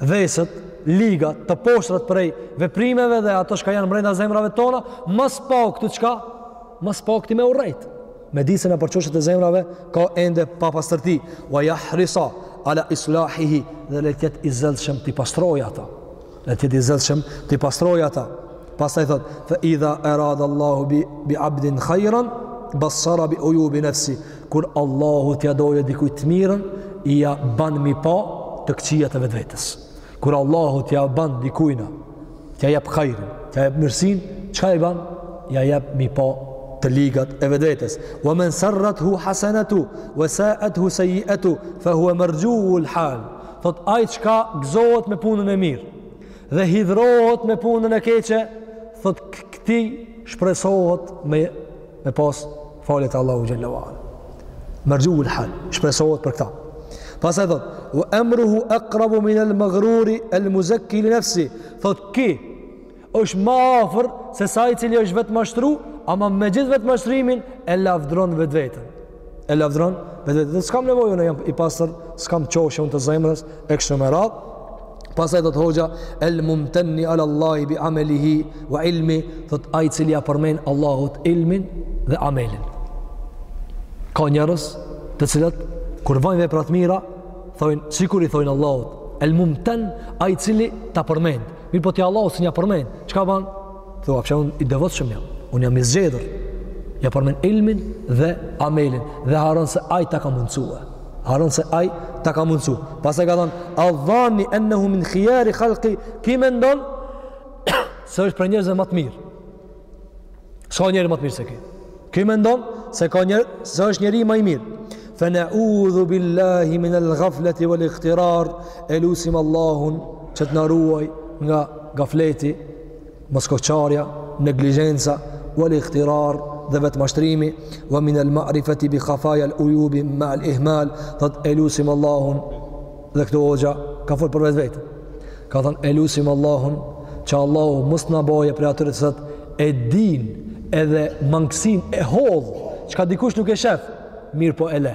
veset, ligat, të poshtrat prej veprimeve dhe ato çka janë mrena zemrave tona, më së paku t'i çka, më së paku t'i urrejt. Me di se nëpër qoshet e zemrave ka ende papastërti. Wa jahrisa ala islahihi dhe le t'jetë i zellshëm t'i pastrojë ata. Le t'jetë i zellshëm t'i pastrojë ata. Pastaj thot, fa idha erad Allahu bi, bi abdin khajran, bassara bi ujubi nefsi. Kur Allahu t'ia dojë dikujt të mirën, ia ban m'i pa të këqijat e vetvetes. Kur Allahu t'ia ban dikujna, t'ia jep hajrin, t'ia jep mirësinë, çka i ban? Ia jep m'i pa të ligat e vetvetes. Wa men serrathu hasenetu, wa saethu sejjietu, fa hue merxhuul hal. Thot, ai çka gëzohet me punën e mirë, dhe hidhërohet me punën e keqe, thot, këtij shpresohet me me pas faljet e Allahut xhalla wa ala. Merxhuul hal, shpresohet për këtë. Pastaj thot, "Wa amruhu aqrabu min al-maghruri al-muzakki li nafsi." Thot ky është më afër se ai i cili është vetëmashtru, ama me gjithë vetëmashtrimin e lavdron vetveten. e lavdron vetveten s'kam nevojë unë jam i pastër s'kam qoshe unë të zemrës e kështu me radhë pastaj thotë hoxha el mumtenni alallahi bi amelihi wa ilmi thotë ai i cili ia përmen Allahut ilmin dhe amelin ka njerëz të cilët kur bajnë vepra të mira thojnë sikur i thojnë Allahut el mumten ai i cili ta përmen mirëpo ti Allahut si ia përmen çka ban Thua, pse unë i devotshëm jam, unë jam i zgjedhur. Ja përmend ilmin dhe amelin dhe harron se ai ta ka mundësua. Harron se ai ta ka mundësu. Pastaj ka thonë, adhunnu ennehu min khijari khalki, ky mendon se është prej njerëzve më të mirë. S'ka njeri më të mirë se ky. Ky mendon se, ka njeri, se është njeri më i mirë. Fe neudhu billahi min el gafleti vel igtirar, e lusim Allahun që të na ruaj nga gafleti moskokëçarja, neglizhenca, wal igtirar dhe vetëmashtrimi, wa min al ma'rifati bi khafaya al uyub ma al ihmal, thotë e lusim Allahun dhe këtu hoxha ka fol për vetveten. Ka thon e lusim Allahun që Allahu mos t'na boje prej atyre të cilët e din edhe mangësinë e hollë, çka dikush nuk e shef, mirëpo e le.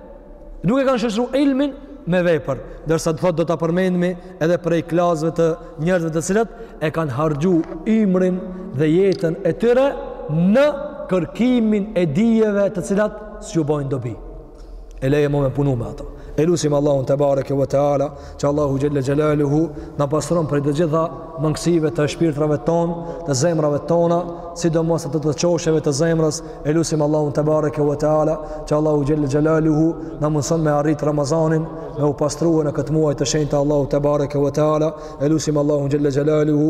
Nuk e kanë shoqëru ilmin me vepër, ndërsa thotë do të përmendim edhe prej klasve të njerëzve të cilët e kanë harxhu ymrin dhe jetën e tyre në kërkimin e dijeve të cilat s'u bojnë dobi. E lëre mo me punu me ato. E lusim Allahun tebareke ve teala, që Allahu Xhele Xhelaluhu na pastron prej të gjitha mangësive të shpirtrave tonë, të zemrave tona, sidomos ato të qosheve të zemrës, e lusim Allahun tebareke ve teala, që Allahu Xhele Xhelaluhu na mundëson me arrit Ramazanin, me u pastrue në këtë muaj të shenjtë Allahu tebareke ve teala, e lusim Allahu Xhele Xhelaluhu,